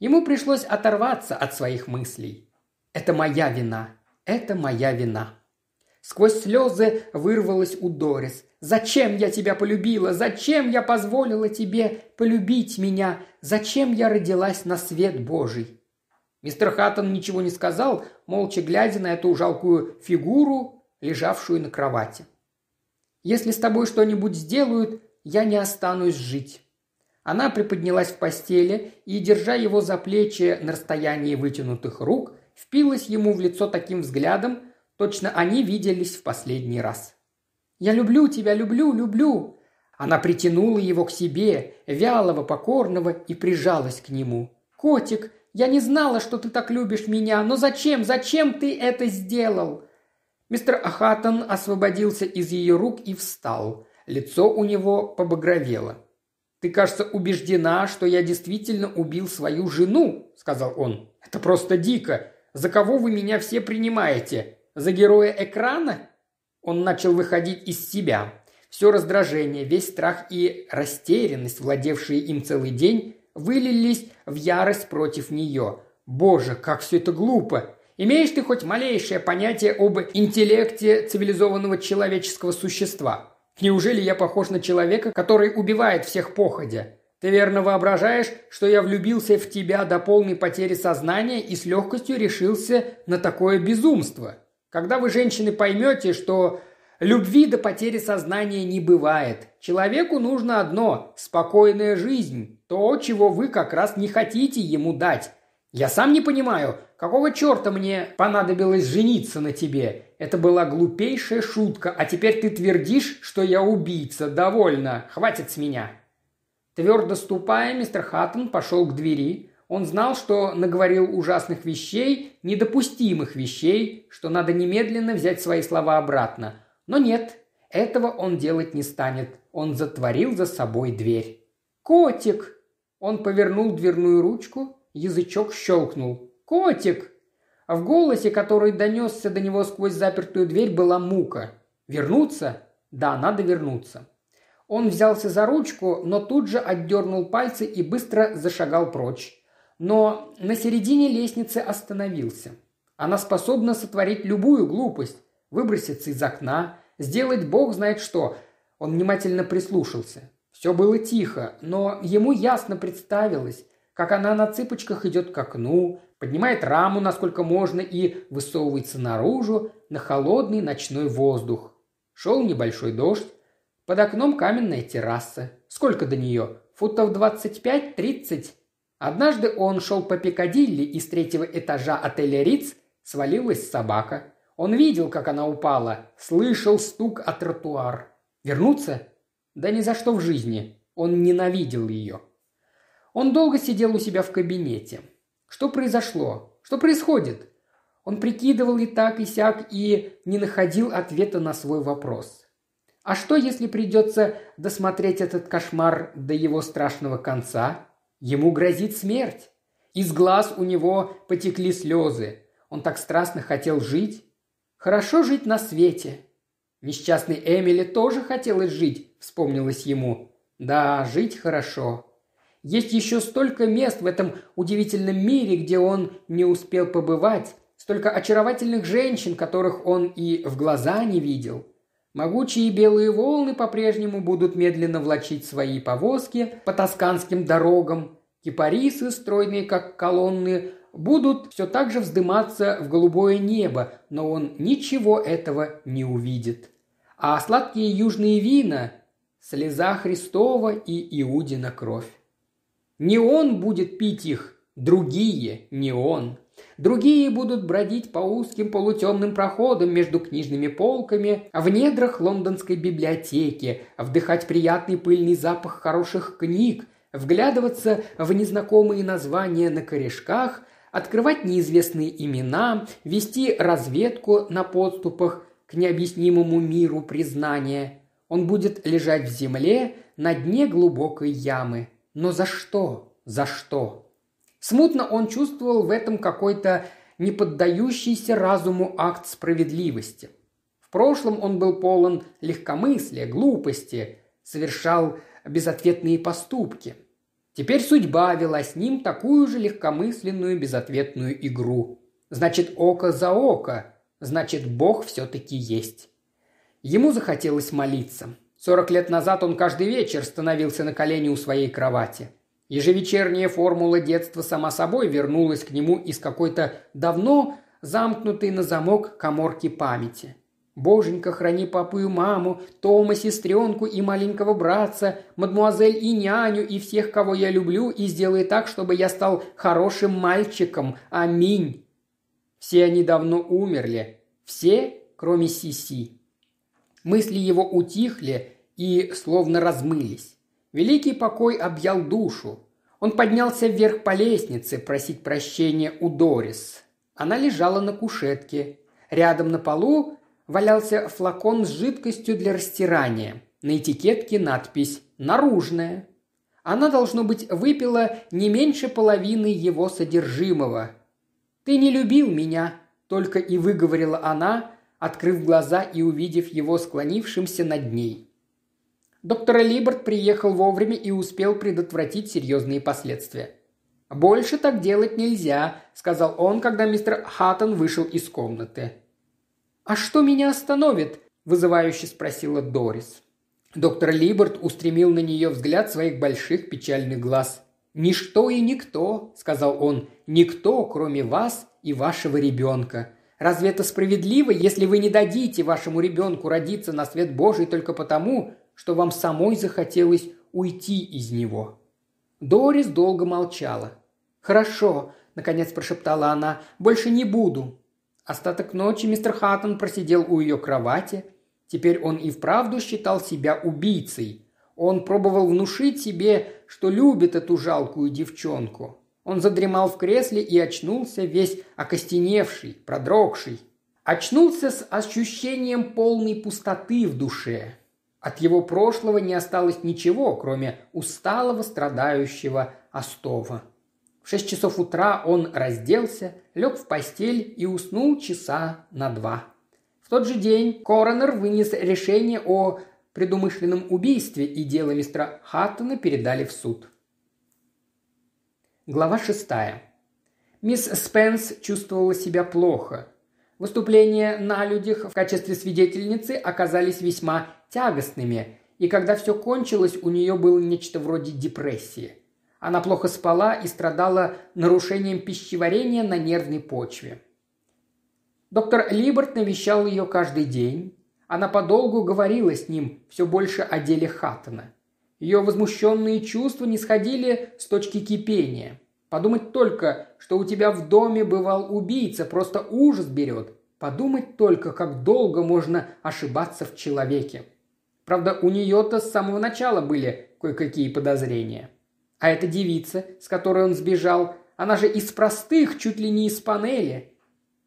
Ему пришлось оторваться от своих мыслей. Это моя вина. Это моя вина. Сквозь слезы вырвалась у Дорис. «Зачем я тебя полюбила? Зачем я позволила тебе полюбить меня? Зачем я родилась на свет Божий?» Мистер Хаттон ничего не сказал, молча глядя на эту жалкую фигуру, лежавшую на кровати. Если с тобой что-нибудь сделают, я не останусь жить». Она приподнялась в постели и, держа его за плечи на расстоянии вытянутых рук, впилась ему в лицо таким взглядом, точно они виделись в последний раз. «Я люблю тебя, люблю, люблю!» Она притянула его к себе, вялого, покорного, и прижалась к нему. «Котик, я не знала, что ты так любишь меня, но зачем, зачем ты это сделал?» Мистер Ахатон освободился из ее рук и встал. Лицо у него побагровело. «Ты, кажется, убеждена, что я действительно убил свою жену», — сказал он. «Это просто дико. За кого вы меня все принимаете? За героя экрана?» Он начал выходить из себя. Все раздражение, весь страх и растерянность, владевшие им целый день, вылились в ярость против нее. «Боже, как все это глупо! Имеешь ты хоть малейшее понятие об интеллекте цивилизованного человеческого существа? Неужели я похож на человека, который убивает всех походя? Ты верно воображаешь, что я влюбился в тебя до полной потери сознания и с легкостью решился на такое безумство? Когда вы, женщины, поймете, что любви до потери сознания не бывает, человеку нужно одно – спокойная жизнь, то, чего вы как раз не хотите ему дать. Я сам не понимаю, какого черта мне понадобилось жениться на тебе? Это была глупейшая шутка, а теперь ты твердишь, что я убийца. Довольно, хватит с меня». Твердо ступая, мистер Хаттон пошел к двери. Он знал, что наговорил ужасных вещей, недопустимых вещей, что надо немедленно взять свои слова обратно. Но нет, этого он делать не станет. Он затворил за собой дверь. «Котик!» Он повернул дверную ручку язычок щелкнул. «Котик!» А в голосе, который донесся до него сквозь запертую дверь, была мука. «Вернуться? Да, надо вернуться». Он взялся за ручку, но тут же отдернул пальцы и быстро зашагал прочь. Но на середине лестницы остановился. Она способна сотворить любую глупость, выброситься из окна, сделать бог знает что. Он внимательно прислушался. Все было тихо, но ему ясно представилось, как она на цыпочках идет к окну, поднимает раму, насколько можно, и высовывается наружу на холодный ночной воздух. Шел небольшой дождь, под окном каменная терраса. Сколько до нее? Футов двадцать пять-тридцать. Однажды он шел по Пикадилли, и с третьего этажа отеля Риц свалилась собака. Он видел, как она упала, слышал стук о тротуар. Вернуться? Да ни за что в жизни. Он ненавидел ее. Он долго сидел у себя в кабинете. Что произошло? Что происходит? Он прикидывал и так, и сяк, и не находил ответа на свой вопрос. А что, если придется досмотреть этот кошмар до его страшного конца? Ему грозит смерть. Из глаз у него потекли слезы. Он так страстно хотел жить. Хорошо жить на свете. Несчастной Эмили тоже хотелось жить, вспомнилось ему. Да, жить хорошо. Есть еще столько мест в этом удивительном мире, где он не успел побывать, столько очаровательных женщин, которых он и в глаза не видел – Могучие белые волны по-прежнему будут медленно влачить свои повозки по тосканским дорогам. Кипарисы, стройные как колонны, будут все так же вздыматься в голубое небо, но он ничего этого не увидит. А сладкие южные вина – слеза Христова и Иудина кровь. Не он будет пить их, другие, не он – Другие будут бродить по узким полутемным проходам между книжными полками, в недрах лондонской библиотеки, вдыхать приятный пыльный запах хороших книг, вглядываться в незнакомые названия на корешках, открывать неизвестные имена, вести разведку на подступах к необъяснимому миру признания. Он будет лежать в земле на дне глубокой ямы. Но за что? За что? Смутно он чувствовал в этом какой-то неподдающийся разуму акт справедливости. В прошлом он был полон легкомыслия, глупости, совершал безответные поступки. Теперь судьба вела с ним такую же легкомысленную безответную игру. Значит, око за око, значит, Бог все-таки есть. Ему захотелось молиться. Сорок лет назад он каждый вечер становился на колени у своей кровати – Ежевечерняя формула детства сама собой вернулась к нему из какой-то давно замкнутой на замок коморки памяти. Боженька, храни папу и маму, Тома, сестренку и маленького братца, мадмуазель и няню, и всех, кого я люблю, и сделай так, чтобы я стал хорошим мальчиком. Аминь. Все они давно умерли. Все, кроме Сиси. Мысли его утихли и словно размылись. Великий покой объял душу. Он поднялся вверх по лестнице просить прощения у Дорис. Она лежала на кушетке. Рядом на полу валялся флакон с жидкостью для растирания. На этикетке надпись «Наружная». Она, должно быть, выпила не меньше половины его содержимого. «Ты не любил меня», – только и выговорила она, открыв глаза и увидев его склонившимся над ней. Доктор Либерт приехал вовремя и успел предотвратить серьезные последствия. «Больше так делать нельзя», – сказал он, когда мистер Хаттон вышел из комнаты. «А что меня остановит?» – вызывающе спросила Дорис. Доктор Либерт устремил на нее взгляд своих больших печальных глаз. «Ничто и никто», – сказал он, – «никто, кроме вас и вашего ребенка. Разве это справедливо, если вы не дадите вашему ребенку родиться на свет Божий только потому, что вам самой захотелось уйти из него». Дорис долго молчала. «Хорошо», – наконец прошептала она, – «больше не буду». Остаток ночи мистер Хаттон просидел у ее кровати. Теперь он и вправду считал себя убийцей. Он пробовал внушить себе, что любит эту жалкую девчонку. Он задремал в кресле и очнулся весь окостеневший, продрогший. Очнулся с ощущением полной пустоты в душе. От его прошлого не осталось ничего, кроме усталого, страдающего Остова. В шесть часов утра он разделся, лег в постель и уснул часа на два. В тот же день коронер вынес решение о предумышленном убийстве, и дело мистера Хаттона передали в суд. Глава шестая. Мисс Спенс чувствовала себя плохо. Выступления на людях в качестве свидетельницы оказались весьма тягостными, и когда все кончилось, у нее было нечто вроде депрессии – она плохо спала и страдала нарушением пищеварения на нервной почве. Доктор Либерт навещал ее каждый день. Она подолгу говорила с ним все больше о деле Хаттона. Ее возмущенные чувства не сходили с точки кипения. Подумать только, что у тебя в доме бывал убийца, просто ужас берет. Подумать только, как долго можно ошибаться в человеке. Правда, у нее-то с самого начала были кое-какие подозрения. А эта девица, с которой он сбежал, она же из простых, чуть ли не из панели.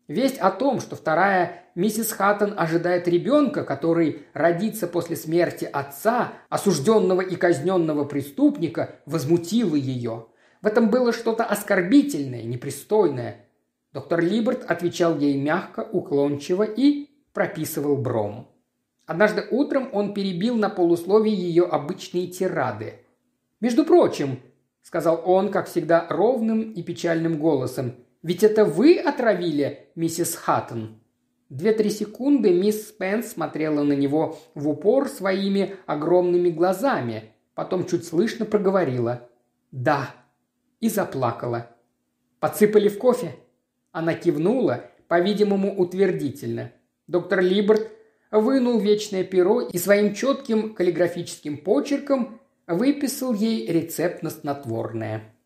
Весть о том, что вторая миссис Хаттон ожидает ребенка, который родится после смерти отца, осужденного и казненного преступника, возмутила ее. В этом было что-то оскорбительное, непристойное. Доктор Либерт отвечал ей мягко, уклончиво и прописывал бром. Однажды утром он перебил на полусловие ее обычные тирады. «Между прочим, сказал он, как всегда, ровным и печальным голосом. «Ведь это вы отравили миссис Хаттон?» Две-три секунды мисс Спенс смотрела на него в упор своими огромными глазами, потом чуть слышно проговорила «Да» и заплакала. «Подсыпали в кофе?» Она кивнула, по-видимому, утвердительно. Доктор Либерт вынул вечное перо и своим четким каллиграфическим почерком выписал ей рецепт на снотворное.